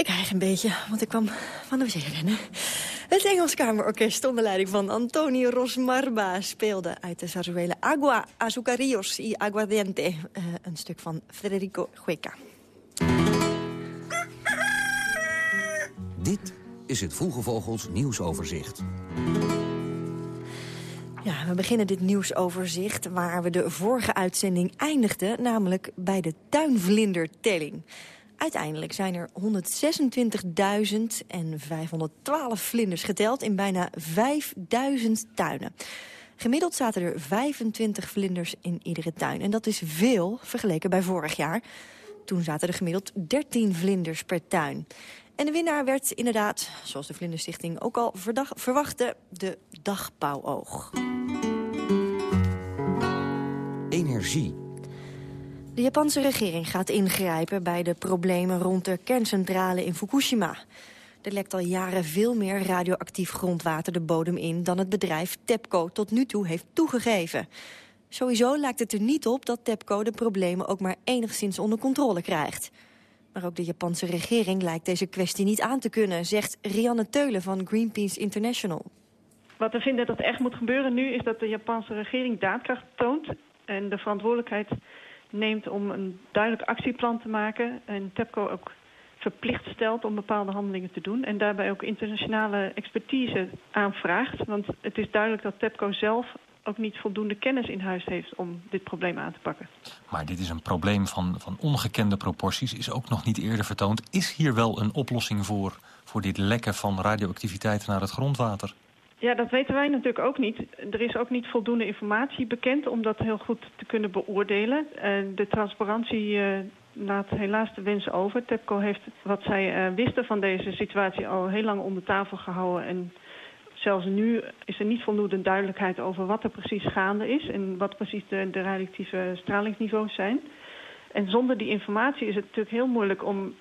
Een beetje, want ik kwam van de wc rennen. Het Engels Kamerorkest onder leiding van Antonio Rosmarba... speelde uit de zarzuela Agua, Azucarillos y Aguardiente. Uh, een stuk van Federico Hueca. Dit is het Vroege Vogels nieuwsoverzicht. Ja, we beginnen dit nieuwsoverzicht waar we de vorige uitzending eindigden... namelijk bij de tuinvlindertelling. Uiteindelijk zijn er 126.512 vlinders geteld in bijna 5.000 tuinen. Gemiddeld zaten er 25 vlinders in iedere tuin. En dat is veel vergeleken bij vorig jaar. Toen zaten er gemiddeld 13 vlinders per tuin. En de winnaar werd inderdaad, zoals de Vlinderstichting ook al verwachtte, de dagpauwoog. Energie. De Japanse regering gaat ingrijpen bij de problemen rond de kerncentrale in Fukushima. Er lekt al jaren veel meer radioactief grondwater de bodem in... dan het bedrijf TEPCO tot nu toe heeft toegegeven. Sowieso lijkt het er niet op dat TEPCO de problemen ook maar enigszins onder controle krijgt. Maar ook de Japanse regering lijkt deze kwestie niet aan te kunnen... zegt Rianne Teulen van Greenpeace International. Wat we vinden dat echt moet gebeuren nu... is dat de Japanse regering daadkracht toont... en de verantwoordelijkheid neemt om een duidelijk actieplan te maken... en TEPCO ook verplicht stelt om bepaalde handelingen te doen... en daarbij ook internationale expertise aanvraagt. Want het is duidelijk dat TEPCO zelf ook niet voldoende kennis in huis heeft om dit probleem aan te pakken. Maar dit is een probleem van, van ongekende proporties, is ook nog niet eerder vertoond. Is hier wel een oplossing voor, voor dit lekken van radioactiviteit naar het grondwater? Ja, dat weten wij natuurlijk ook niet. Er is ook niet voldoende informatie bekend om dat heel goed te kunnen beoordelen. de transparantie uh, laat helaas de wens over. TEPCO heeft wat zij uh, wisten van deze situatie al heel lang onder tafel gehouden... en zelfs nu is er niet voldoende duidelijkheid over wat er precies gaande is... en wat precies de, de radioactieve stralingsniveaus zijn. En zonder die informatie is het natuurlijk heel moeilijk om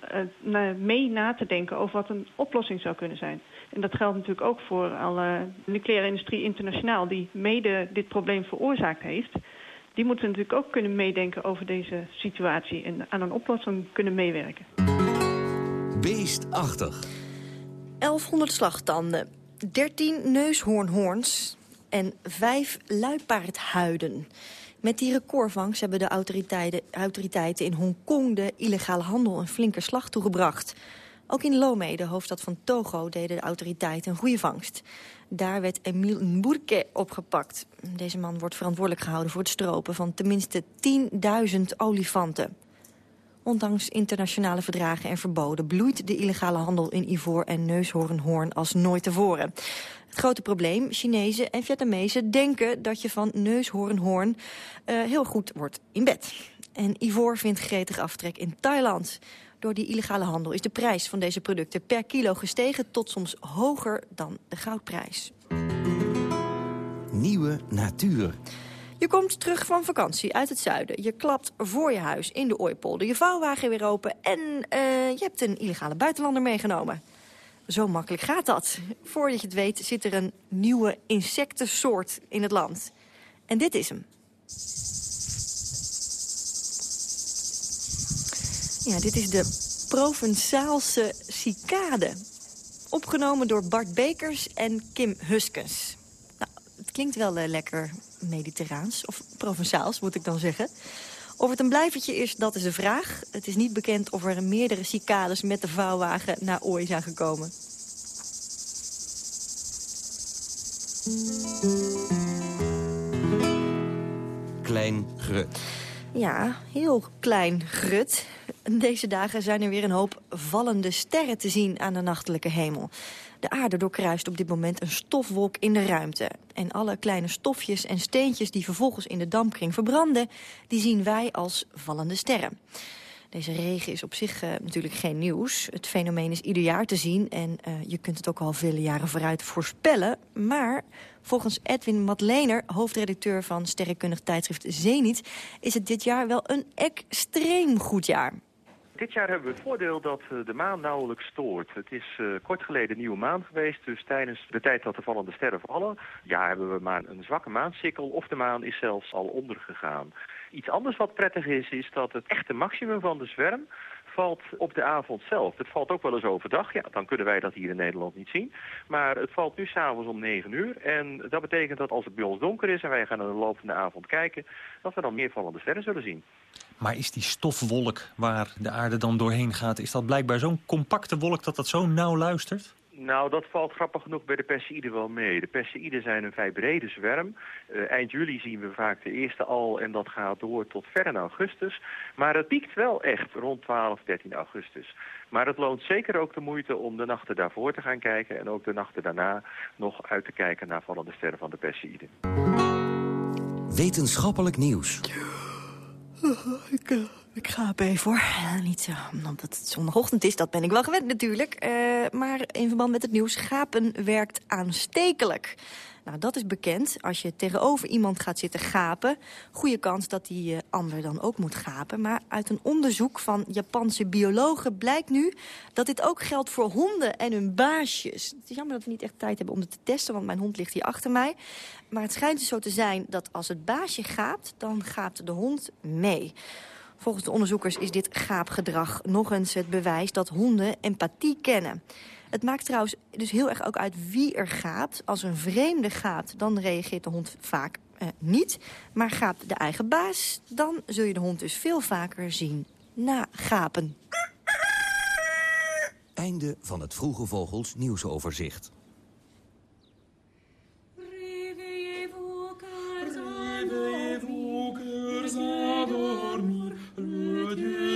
mee na te denken... over wat een oplossing zou kunnen zijn. En dat geldt natuurlijk ook voor alle nucleaire industrie internationaal... die mede dit probleem veroorzaakt heeft. Die moeten natuurlijk ook kunnen meedenken over deze situatie... en aan een oplossing kunnen meewerken. Beestachtig. 1100 slagtanden 13 neushoornhoorns en 5 luipaardhuiden. Met die recordvangst hebben de autoriteiten, autoriteiten in Hongkong... de illegale handel een flinke slag toegebracht. Ook in Lomé, de hoofdstad van Togo, deden de autoriteiten een goede vangst. Daar werd Emile Mbourke opgepakt. Deze man wordt verantwoordelijk gehouden voor het stropen van tenminste 10.000 olifanten. Ondanks internationale verdragen en verboden bloeit de illegale handel in ivoor en neushoornhoorn als nooit tevoren. Het grote probleem, Chinezen en Vietnamezen denken dat je van neushoornhoorn uh, heel goed wordt in bed. En ivoor vindt gretig aftrek in Thailand. Door die illegale handel is de prijs van deze producten per kilo gestegen tot soms hoger dan de goudprijs. Nieuwe natuur. Je komt terug van vakantie uit het zuiden. Je klapt voor je huis in de ooipolder. Je vouwwagen weer open en uh, je hebt een illegale buitenlander meegenomen. Zo makkelijk gaat dat. Voordat je het weet zit er een nieuwe insectensoort in het land. En dit is hem. Ja, dit is de Provençaalse cicade. Opgenomen door Bart Bekers en Kim Huskens. Nou, het klinkt wel uh, lekker mediterraans, of Provençaals moet ik dan zeggen. Of het een blijvertje is, dat is de vraag. Het is niet bekend of er meerdere cicades met de vouwwagen naar Ooi zijn gekomen. Klein grut. Ja, heel klein grut. Deze dagen zijn er weer een hoop vallende sterren te zien aan de nachtelijke hemel. De aarde doorkruist op dit moment een stofwolk in de ruimte. En alle kleine stofjes en steentjes die vervolgens in de dampkring verbranden... die zien wij als vallende sterren. Deze regen is op zich uh, natuurlijk geen nieuws. Het fenomeen is ieder jaar te zien en uh, je kunt het ook al vele jaren vooruit voorspellen. Maar volgens Edwin Matlener, hoofdredacteur van sterrenkundig tijdschrift Zenit... is het dit jaar wel een extreem goed jaar. Dit jaar hebben we het voordeel dat eh, de maan nauwelijks stoort. Het is uh, kort geleden nieuwe maan geweest, dus tijdens de tijd dat de vallende sterren vallen... ja, hebben we maar een zwakke maansikkel of de maan is zelfs al ondergegaan. Iets anders wat prettig is, is dat het echte maximum van de zwerm valt op de avond zelf. Het valt ook wel eens overdag. Ja, dan kunnen wij dat hier in Nederland niet zien. Maar het valt nu s'avonds om 9 uur. En dat betekent dat als het bij ons donker is en wij gaan in de loop van de avond kijken... dat we dan meer vallende sterren zullen zien. Maar is die stofwolk waar de aarde dan doorheen gaat... is dat blijkbaar zo'n compacte wolk dat dat zo nauw luistert? Nou, dat valt grappig genoeg bij de Perseïden wel mee. De Perseïden zijn een vrij brede zwerm. Uh, eind juli zien we vaak de eerste al en dat gaat door tot ver in augustus. Maar het piekt wel echt rond 12, 13 augustus. Maar het loont zeker ook de moeite om de nachten daarvoor te gaan kijken... en ook de nachten daarna nog uit te kijken naar vallende sterren van de Perseïden. Wetenschappelijk nieuws. Ik, ga even hoor. niet zo, omdat het zondagochtend is, dat ben ik wel gewend natuurlijk. Uh, maar in verband met het nieuws, gapen werkt aanstekelijk. Nou, dat is bekend. Als je tegenover iemand gaat zitten gapen... goede kans dat die uh, ander dan ook moet gapen. Maar uit een onderzoek van Japanse biologen blijkt nu... dat dit ook geldt voor honden en hun baasjes. Het is jammer dat we niet echt tijd hebben om het te testen... want mijn hond ligt hier achter mij. Maar het schijnt dus zo te zijn dat als het baasje gaapt... dan gaapt de hond mee. Volgens de onderzoekers is dit gaapgedrag nog eens het bewijs dat honden empathie kennen. Het maakt trouwens dus heel erg ook uit wie er gaapt. Als een vreemde gaapt, dan reageert de hond vaak eh, niet. Maar gaapt de eigen baas, dan zul je de hond dus veel vaker zien na gapen. Einde van het Vroege Vogels nieuwsoverzicht. Wauw,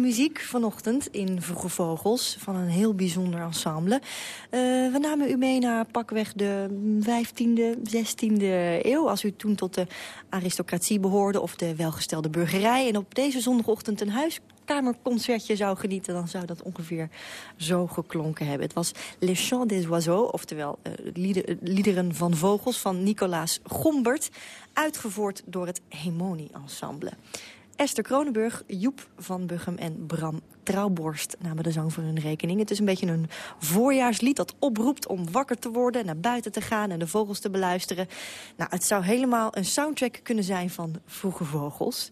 muziek vanochtend in Vroege Vogels van een heel bijzonder ensemble. Uh, we namen u mee naar pakweg de 15e, 16e eeuw... als u toen tot de aristocratie behoorde of de welgestelde burgerij... en op deze zondagochtend een huiskamerconcertje zou genieten... dan zou dat ongeveer zo geklonken hebben. Het was Les Chants des Oiseaux, oftewel lieder, liederen van vogels... van Nicolaas Gombert, uitgevoerd door het Hemoni Ensemble. Esther Kronenburg, Joep van Buchem en Bram Trouwborst namen de zang voor hun rekening. Het is een beetje een voorjaarslied dat oproept om wakker te worden... naar buiten te gaan en de vogels te beluisteren. Nou, het zou helemaal een soundtrack kunnen zijn van Vroege Vogels.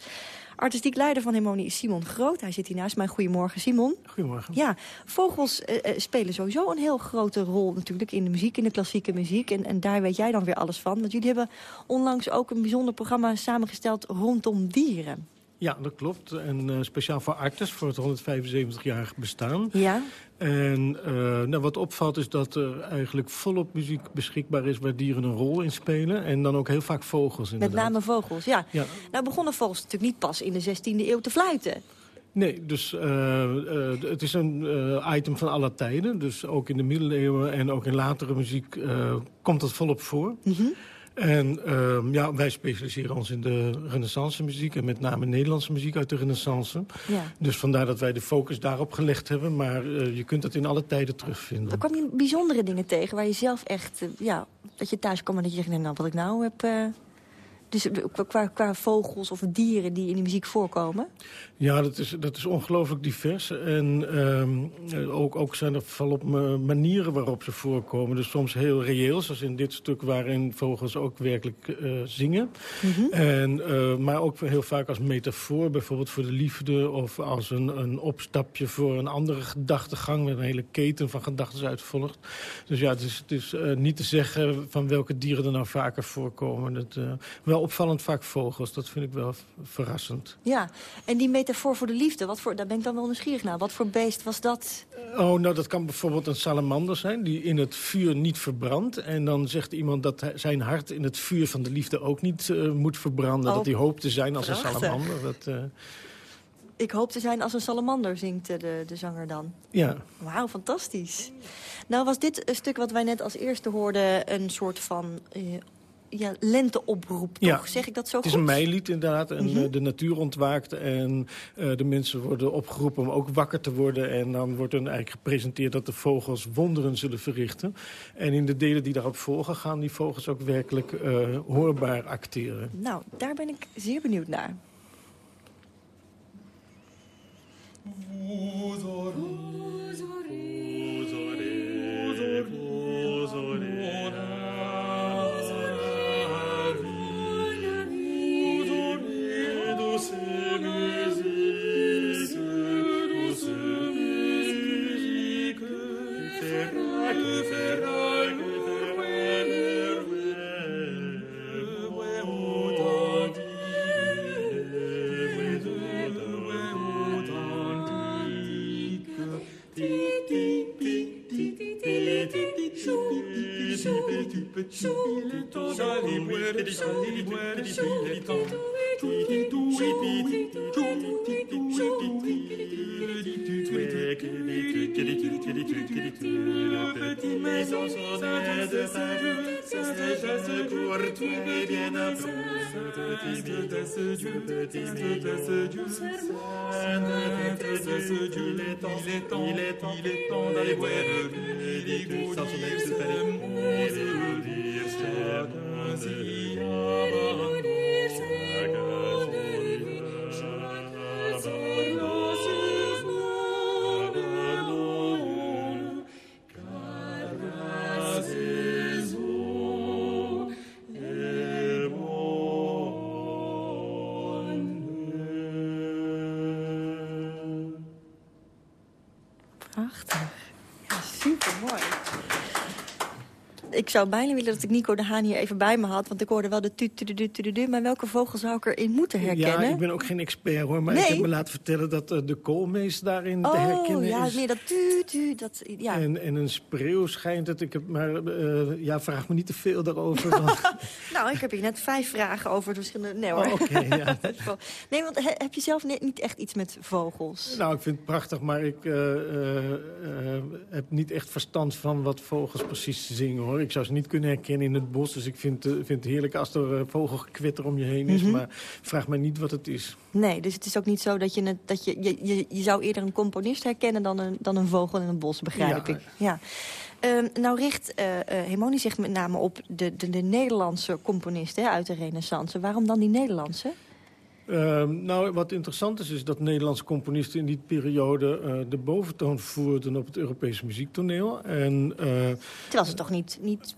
Artistiek leider van Harmonie is Simon Groot. Hij zit hier naast mij. Goedemorgen, Simon. Goedemorgen. Ja, vogels uh, spelen sowieso een heel grote rol natuurlijk in de muziek, in de klassieke muziek. En, en daar weet jij dan weer alles van. Want jullie hebben onlangs ook een bijzonder programma samengesteld rondom dieren. Ja, dat klopt. En uh, speciaal voor Arctis, voor het 175-jarig bestaan. Ja. En uh, nou, wat opvalt is dat er eigenlijk volop muziek beschikbaar is... waar dieren een rol in spelen. En dan ook heel vaak vogels inderdaad. Met name vogels, ja. ja. Nou begonnen vogels natuurlijk niet pas in de 16e eeuw te fluiten. Nee, dus uh, uh, het is een uh, item van alle tijden. Dus ook in de middeleeuwen en ook in latere muziek komt dat volop voor. Mm -hmm. En ehm, ja, wij specialiseren ons in de renaissance muziek... en met name Nederlandse muziek uit de renaissance. Ja. Dus vandaar dat wij de focus daarop gelegd hebben. Maar eh, je kunt het in alle tijden terugvinden. Dan kwam je bijzondere dingen tegen waar je zelf echt... eh, ja, dat je thuis kwam en dat je denkt, nou, wat ik nou heb... eh, dus qua, qua vogels of dieren die in die muziek voorkomen? Ja, dat is, dat is ongelooflijk divers. En ehm, eh, ook, ook zijn er volop ma- manieren waarop ze voorkomen. Dus soms heel reëel, zoals in dit stuk waarin vogels ook werkelijk eh, zingen. en, eh, maar ook heel vaak als metafoor, bijvoorbeeld voor de liefde... of als een, een opstapje voor een andere gedachtegang... met een hele keten van gedachten uitvolgt. Dus ja, het is, het is eh, niet te zeggen van welke dieren er nou vaker voorkomen. Eh, wel opvallend vaak vogels, dat vind ik wel verrassend. Ja, en die metafoor voor de liefde, wat voor, daar ben ik dan wel nieuwsgierig naar. Wat voor beest was dat? Oh, nou, dat kan bijvoorbeeld een salamander zijn... die in het vuur niet verbrandt. En dan zegt iemand dat zijn hart in het vuur van de liefde ook niet eh, moet verbranden. Oh, dat hij hoopt te zijn als prachtig. een salamander. Dat, eh, Ik hoop te zijn als een salamander, zingt de, de zanger dan. ja. Wauw, fantastisch. Nou was dit een stuk wat wij net als eerste hoorden... een soort van eh, ja, lenteoproep, toch? Ja. Zeg ik dat zo Het goed? is een meilied inderdaad. En Mhm. eh, de natuur ontwaakt. En eh, de mensen worden opgeroepen om ook wakker te worden. En dan wordt er eigenlijk gepresenteerd dat de vogels wonderen zullen verrichten. En in de delen die daarop volgen gaan die vogels ook werkelijk eh, hoorbaar acteren. Nou, daar ben ik zeer benieuwd naar. petit, il est temps d'aller mourir, d'aller mourir, il est temps. Le petit maison sans un de salut, c'est déjà secours, tout est bien après. De ce Dieu, petit de ce Dieu, petit de ce Dieu, il est temps, il est temps, il est temps d'aller mourir, il est temps d'aller zou bijna willen dat ik Nico de Haan hier even bij me had. Want ik hoorde wel de tu tu tu tu tu Maar welke vogel zou ik erin moeten herkennen? Ja, ik ben ook geen expert hoor. Maar Nee. ik heb me laten vertellen dat eh, de koolmees daarin te Oh, herkennen ja, is. meer dat tu tu. Dat, ja. En, en een spreeuw schijnt het. Ik heb maar, eh, ja, vraag me niet te veel daarover. want- Nou, ik heb hier net vijf vragen over de verschillende... Nee hoor. Oh, oké, ja. nee, want he- heb je zelf niet echt iets met vogels? nou, ik vind het prachtig, maar ik eh, heb niet echt verstand van wat vogels precies zingen hoor. Ik zou ze niet kunnen herkennen in het bos. Dus ik vind, eh, vind het heerlijk als er eh, vogelgekwitter om je heen is. Mhm. Maar vraag mij niet wat het is. Nee, dus het is ook niet zo dat je... Het, dat je, je, je, je zou eerder een componist herkennen dan een, dan een vogel in een bos, begrijp Ja. ik. Ja. Ehm, nou richt eh, Hemoni zich met name op de, de, de Nederlandse componisten hè, uit de renaissance. Waarom dan die Nederlandse? Ehm, nou, wat interessant is, is dat Nederlandse componisten in die periode eh, de boventoon voerden op het Europese muziektoneel. En, eh, Terwijl ze toch niet, niet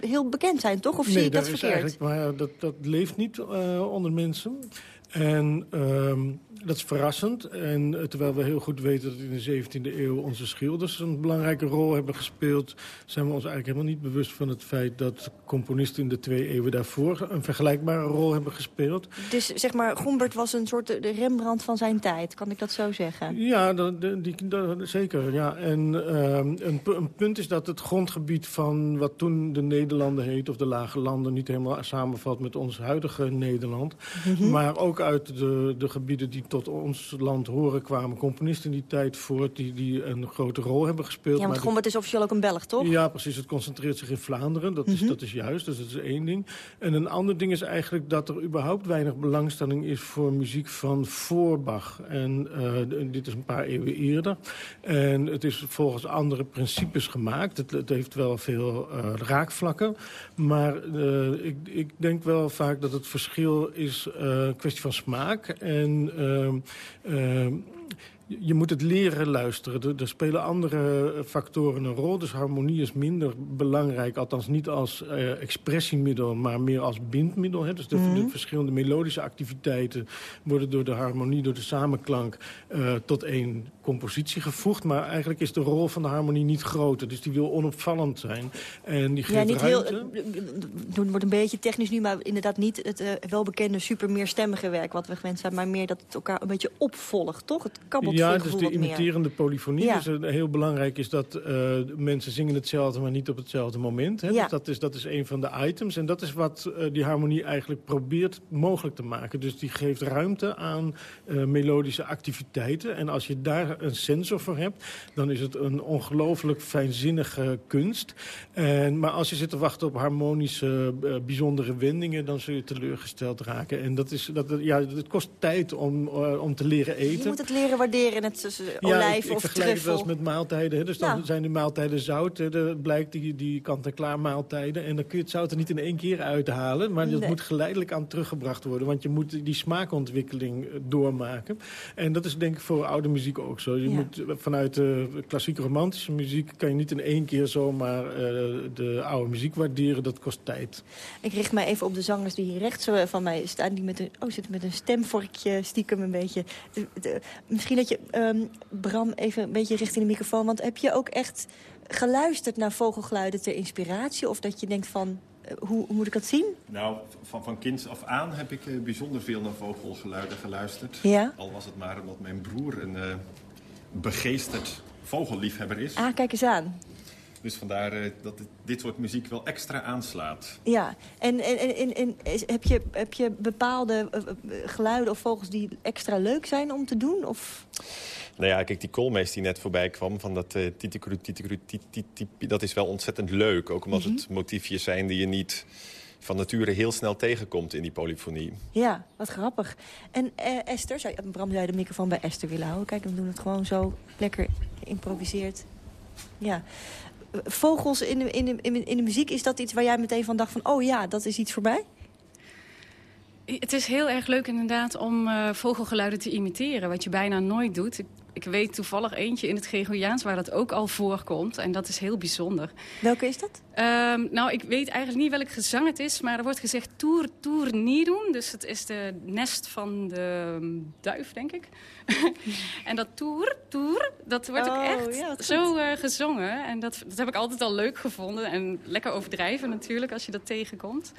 heel bekend zijn, toch? Of zie nee, ik dat verkeerd? maar dat, dat leeft niet eh, onder mensen. En ehm, dat is verrassend. En eh, terwijl we heel goed weten dat in de 17e eeuw onze schilders een belangrijke rol hebben gespeeld... zijn we ons eigenlijk helemaal niet bewust van het feit dat componisten in de twee eeuwen daarvoor een vergelijkbare rol hebben gespeeld. Dus zeg maar, Gombert was een soort de Rembrandt van zijn tijd. Kan ik dat zo zeggen? Ja, dat, die, dat- zeker. Ja. En ehm, een punt is dat het grondgebied van wat toen de Nederlanden heet... of de Lage Landen niet helemaal samenvalt met ons huidige Nederland. Mhm. Maar ook ook uit de, de gebieden die tot ons land horen kwamen componisten in die tijd voort... die, die een grote rol hebben gespeeld. Ja, want Gombert is officieel ook een Belg, toch? Ja, precies. Het concentreert zich in Vlaanderen. Dat, is, Mhm. dat is juist, dus dat is één ding. En een ander ding is eigenlijk dat er überhaupt weinig belangstelling is... voor muziek van voor Bach. En eh, dit is een paar eeuwen eerder. En het is volgens andere principes gemaakt. Het, het heeft wel veel eh, raakvlakken. Maar eh, ik, ik denk wel vaak dat het verschil is een kwestie van smaak. En ehm, ehm, je moet het leren luisteren. Er, er spelen andere factoren een rol. Dus harmonie is minder belangrijk. Althans niet als eh, expressiemiddel, maar meer als bindmiddel. Hè. Dus de, Mhm. de verschillende melodische activiteiten... worden door de harmonie, door de samenklank... eh, tot één compositie gevoegd. Maar eigenlijk is de rol van de harmonie niet groter. Dus die wil onopvallend zijn. En die geeft Ja, niet ruimte. heel, het wordt een beetje technisch nu, maar inderdaad niet het eh, welbekende super meerstemmige werk wat we gewend zijn, maar meer dat het elkaar een beetje opvolgt, toch? Het kabbelt Ja, je dus de meer. imiterende polyfonie. Ja. Dus eh, heel belangrijk is dat eh, mensen zingen hetzelfde, maar niet op hetzelfde moment. Hè? Ja. Dus dat is, dat is een van de items. En dat is wat eh, die harmonie eigenlijk probeert mogelijk te maken. Dus die geeft ruimte aan eh, melodische activiteiten. En als je daar een sensor voor hebt, dan is het een ongelooflijk fijnzinnige kunst. En, maar als je zit te wachten op harmonische, eh, bijzondere wendingen... dan zul je teleurgesteld raken. En dat is, dat, ja, het kost tijd om, eh, om te leren eten. Je moet het leren waarderen, net zoals eh, Ja, olijf ik, ik of vergelijk het wel eens met maaltijden. Hè. Dus dan Ja. zijn die maaltijden zout. Hè. Dat blijkt die, die kant-en-klaar maaltijden. En dan kun je het zout er niet in één keer uithalen. Maar dat Nee. moet geleidelijk aan teruggebracht worden. Want je moet die smaakontwikkeling eh, doormaken. En dat is denk ik voor oude muziek ook zo. Je Ja. moet eh, vanuit de klassieke romantische muziek... kan je niet in één keer zomaar eh, de oude muziek waarderen. Dat kost tijd. Ik richt mij even op de zangers die hier rechts van mij staan. Die met een, oh, zitten met een stemvorkje stiekem een beetje. De- de- misschien dat je, ehm, Bram, even een beetje richting de microfoon. Want heb je ook echt geluisterd naar vogelgeluiden ter inspiratie? Of dat je denkt van, eh, hoe, hoe moet ik dat zien? Nou, van, van kinds af aan heb ik eh, bijzonder veel naar vogelgeluiden geluisterd. Ja? Al was het maar omdat mijn broer een eh, begeesterd vogelliefhebber is. Ah, kijk eens aan. Dus vandaar eh, dat dit, dit soort muziek wel extra aanslaat. Ja, en, en, en, en, en is- heb, je, heb je bepaalde eh, eh, geluiden of vogels die extra leuk zijn om te doen? Of... Nou ja, kijk, die koolmees die net voorbij kwam... van dat uh, tititipi, dat is wel ontzettend leuk. Ook omdat Mhm. het motiefjes zijn die je niet van nature heel snel tegenkomt in die polyfonie. Ja, wat grappig. En Esther, zou, Bram zou je de microfoon bij Esther willen houden. Kijk, we doen het gewoon zo lekker geïmproviseerd. Ja. Vogels in de, in, de, in, de, in de muziek, is dat iets waar jij meteen van dacht van... oh ja, dat is iets voor mij? Het is heel erg leuk inderdaad om eh, vogelgeluiden te imiteren, wat je bijna nooit doet. Ik, ik weet toevallig eentje in het Gregoriaans waar dat ook al voorkomt. En dat is heel bijzonder. Welke is dat? Ehm, nou, ik weet eigenlijk niet welk gezang het is, maar er wordt gezegd toer, toer, nidum. Dus het is de nest van de mm, duif, denk ik. en dat toer, toer, dat wordt ook Oh, echt ja, zo eh, gezongen. En dat, dat heb ik altijd al leuk gevonden. En lekker overdrijven natuurlijk, als je dat tegenkomt.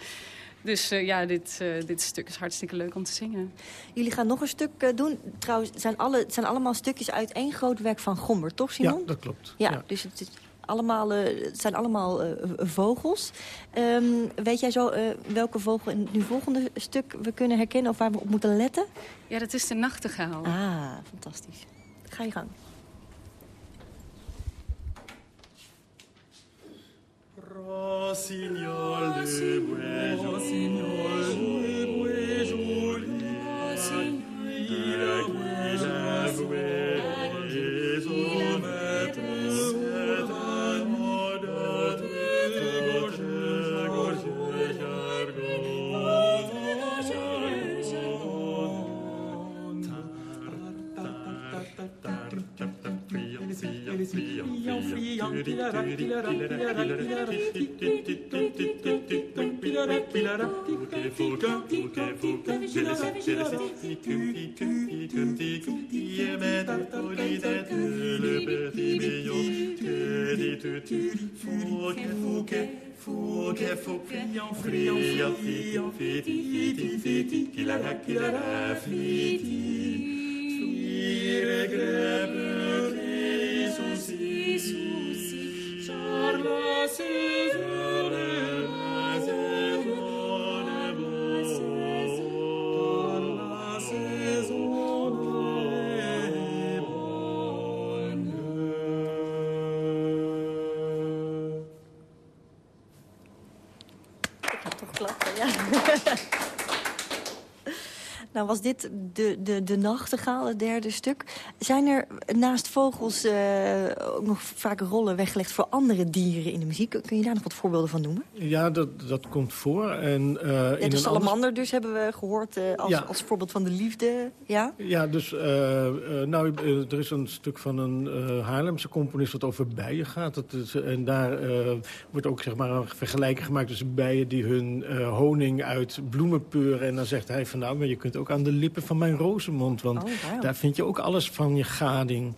Dus eh, ja, dit, eh, dit stuk is hartstikke leuk om te zingen. Jullie gaan nog een stuk doen. Trouwens, het zijn, alle, het zijn allemaal stukjes uit één groot werk van Gomber, toch Simon? Ja, dat klopt. Ja, Ja. dus het, is allemaal, eh, het zijn allemaal eh, vogels. Ehm, weet jij zo eh, welke vogel in het nu volgende stuk we kunnen herkennen... of waar we op moeten letten? Ja, dat is de nachtegaal. Ah, fantastisch. Ga je gang. Rossignol de Rossignol de Fouquet, was dit de, de, de nachtegaal, het derde stuk. Zijn er naast vogels eh, ook nog vaak rollen weggelegd voor andere dieren in de muziek? Kun je daar nog wat voorbeelden van noemen? Ja, dat, dat komt voor. En, uh, ja, in de salamander ander... dus hebben we gehoord uh, als, Ja. als voorbeeld van de liefde. Ja? Ja, dus nou, er is een stuk van een Haarlemse componist wat over bijen gaat. Dat is, en daar wordt ook zeg maar, een vergelijking gemaakt tussen bijen die hun honing uit bloemen peuren. En dan zegt hij van nou, maar je kunt ook aan de lippen van mijn rozenmond. Want Oh, daar vind je ook alles van je gading.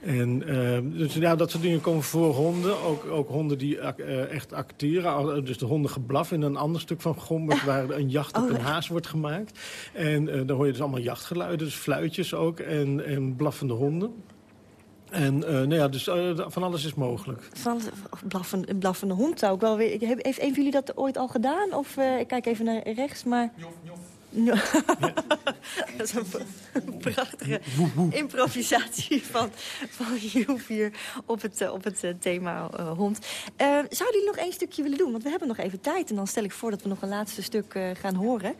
En, uh, dus ja, dat soort dingen komen voor honden. Ook, ook honden die uh, echt acteren. Al- Dus de honden geblaf in een ander stuk van Gombert... waar een jacht op Oh, een haas wordt gemaakt. En uh, dan hoor je dus allemaal jachtgeluiden. Dus fluitjes ook en, en blaffende honden. En uh, nou ja, dus uh, van alles is mogelijk. Van blaffen, een blaffende hond zou ik wel weer... Heeft een van jullie dat ooit al gedaan? Of uh, ik kijk even naar rechts, maar... Dat is een prachtige improvisatie van, van Joep hier op het, uh, op het uh, thema uh, hond. zouden jullie nog één stukje willen doen? Want we hebben nog even tijd. En dan stel ik voor dat we nog een laatste stuk gaan horen.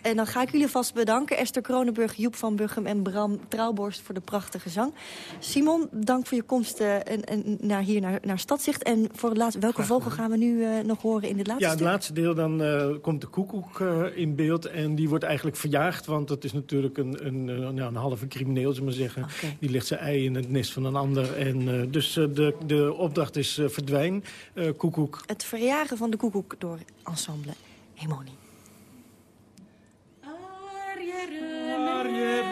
En dan ga ik jullie vast bedanken. Esther Kronenburg, Joep van Buchem en Bram Trouwborst voor de prachtige zang. Simon, dank voor je komst en, en naar hier naar, naar Stadzicht. En voor het laatste, welke vogel gaan we nu nog horen in dit laatste Ja, het stuk? laatste deel dan komt de koekoek in beeld. En die wordt eigenlijk verjaagd, want het is natuurlijk een, een, een, een halve crimineel, zullen we maar zeggen. Okay. Die legt zijn ei in het nest van een ander. En dus de, de opdracht is verdwijn, koekoek. Het verjagen van de koekoek door ensemble Hemonie.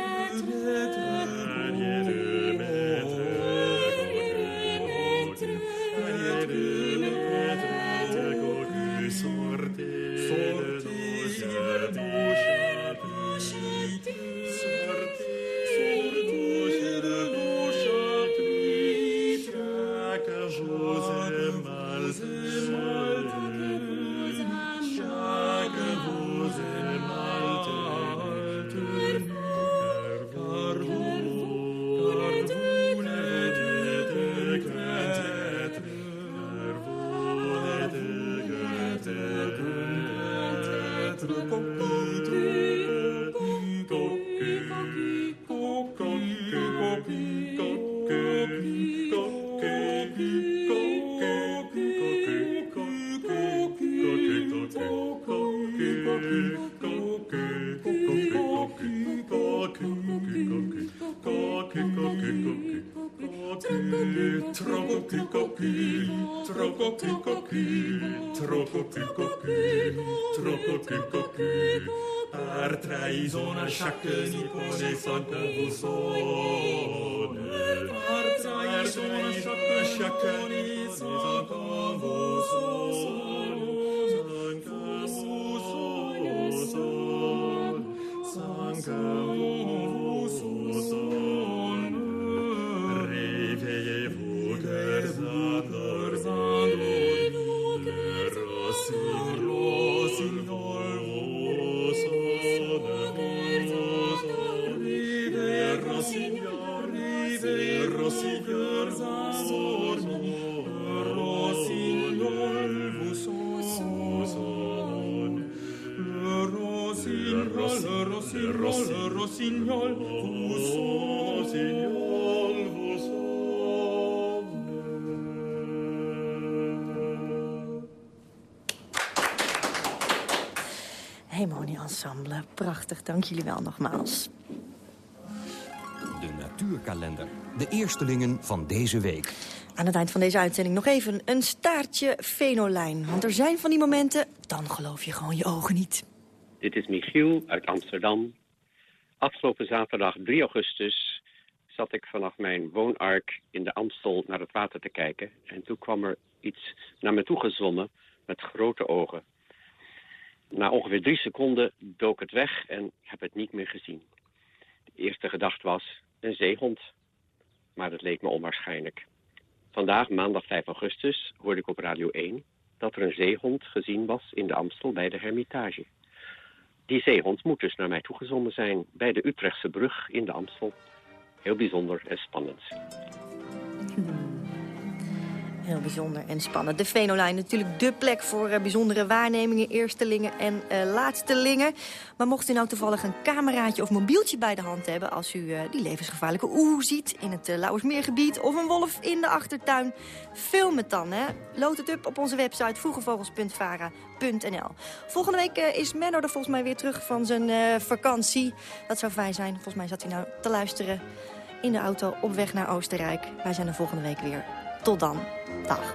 Ar traizona go. Prachtig. Dank jullie wel nogmaals. De natuurkalender. De eerstelingen van deze week. Aan het eind van deze uitzending nog even een staartje Venolijn. Want er zijn van die momenten, dan geloof je gewoon je ogen niet. Dit is Michiel uit Amsterdam. Afgelopen zaterdag 3 augustus zat ik vanaf mijn woonark in de Amstel naar het water te kijken. En toen kwam er iets naar me toe gezwommen met grote ogen. Na ongeveer drie seconden dook het weg en heb het niet meer gezien. De eerste gedachte was een zeehond, maar dat leek me onwaarschijnlijk. Vandaag, maandag 5 augustus, hoorde ik op Radio 1 dat er een zeehond gezien was in de Amstel bij de Hermitage. Die zeehond moet dus naar mij toegezonden zijn bij de Utrechtse brug in de Amstel. Heel bijzonder en spannend. Heel bijzonder en spannend. De Venolijn natuurlijk de plek voor eh, bijzondere waarnemingen, eerstelingen en uh, laatstelingen. Maar mocht u nou toevallig een cameraatje of mobieltje bij de hand hebben... als u uh, die levensgevaarlijke oeh ziet in het Lauwersmeergebied... of een wolf in de achtertuin, film het dan. Hè? Lood het op op onze website vroegevogels.vara.nl. Volgende week is Menno er volgens mij weer terug van zijn vakantie. Dat zou fijn zijn. Volgens mij zat hij nou te luisteren in de auto op weg naar Oostenrijk. Wij zijn er volgende week weer. Tot dan. Dag.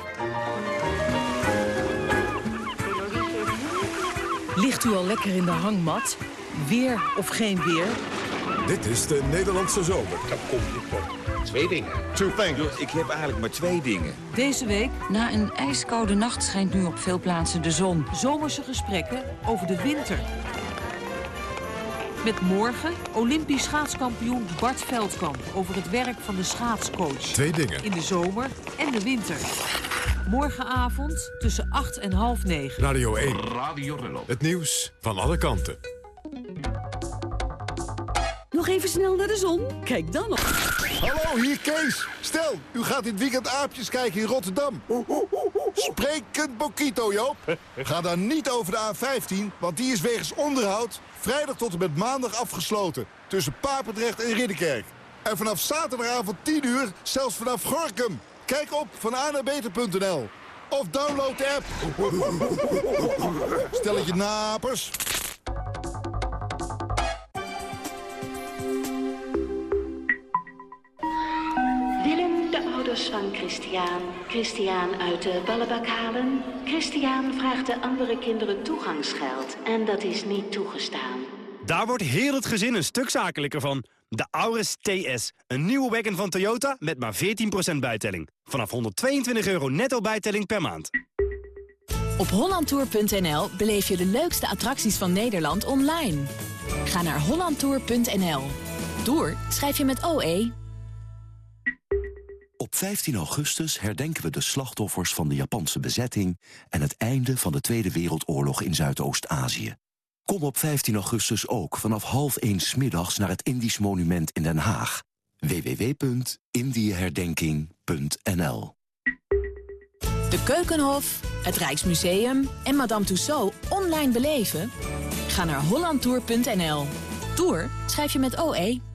Ligt u al lekker in de hangmat? Weer of geen weer? Dit is de Nederlandse zomer. Dan kom je tot twee dingen. Two things. Ik heb eigenlijk maar twee dingen. Deze week, na een ijskoude nacht, schijnt nu op veel plaatsen de zon. Zomerse gesprekken over de winter. Met morgen Olympisch schaatskampioen Bart Veldkamp... over het werk van de schaatscoach. Twee dingen. In de zomer en de winter. Morgenavond tussen 8 en half 9. Radio 1. Radio Rello. Het nieuws van alle kanten. Nog even snel naar de zon? Kijk dan nog. Hallo, hier Kees. Stel, u gaat dit weekend aapjes kijken in Rotterdam. Sprekend Bokito, Joop. Ga dan niet over de A15, want die is wegens onderhoud... vrijdag tot en met maandag afgesloten. Tussen Papendrecht en Ridderkerk. En vanaf zaterdagavond 10 uur zelfs vanaf Gorkum. Kijk op van anabeter.nl. Of download de app. Stelletje napers. Ouders van Christian Christian uit de ballenbak halen? Christian vraagt de andere kinderen toegangsgeld en dat is niet toegestaan. Daar wordt heel het gezin een stuk zakelijker van. De Auris TS, een nieuwe wagon van Toyota met maar 14% bijtelling. Vanaf 122 euro netto bijtelling per maand. Op hollandtour.nl beleef je de leukste attracties van Nederland online. Ga naar hollandtour.nl. Tour schrijf je met OE. Op 15 augustus herdenken we de slachtoffers van de Japanse bezetting... en het einde van de Tweede Wereldoorlog in Zuidoost-Azië. Kom op 15 augustus ook vanaf half 1 middags naar het Indisch Monument in Den Haag. www.indieherdenking.nl De Keukenhof, het Rijksmuseum en Madame Tussauds online beleven? Ga naar hollandtour.nl. Tour schrijf je met OE.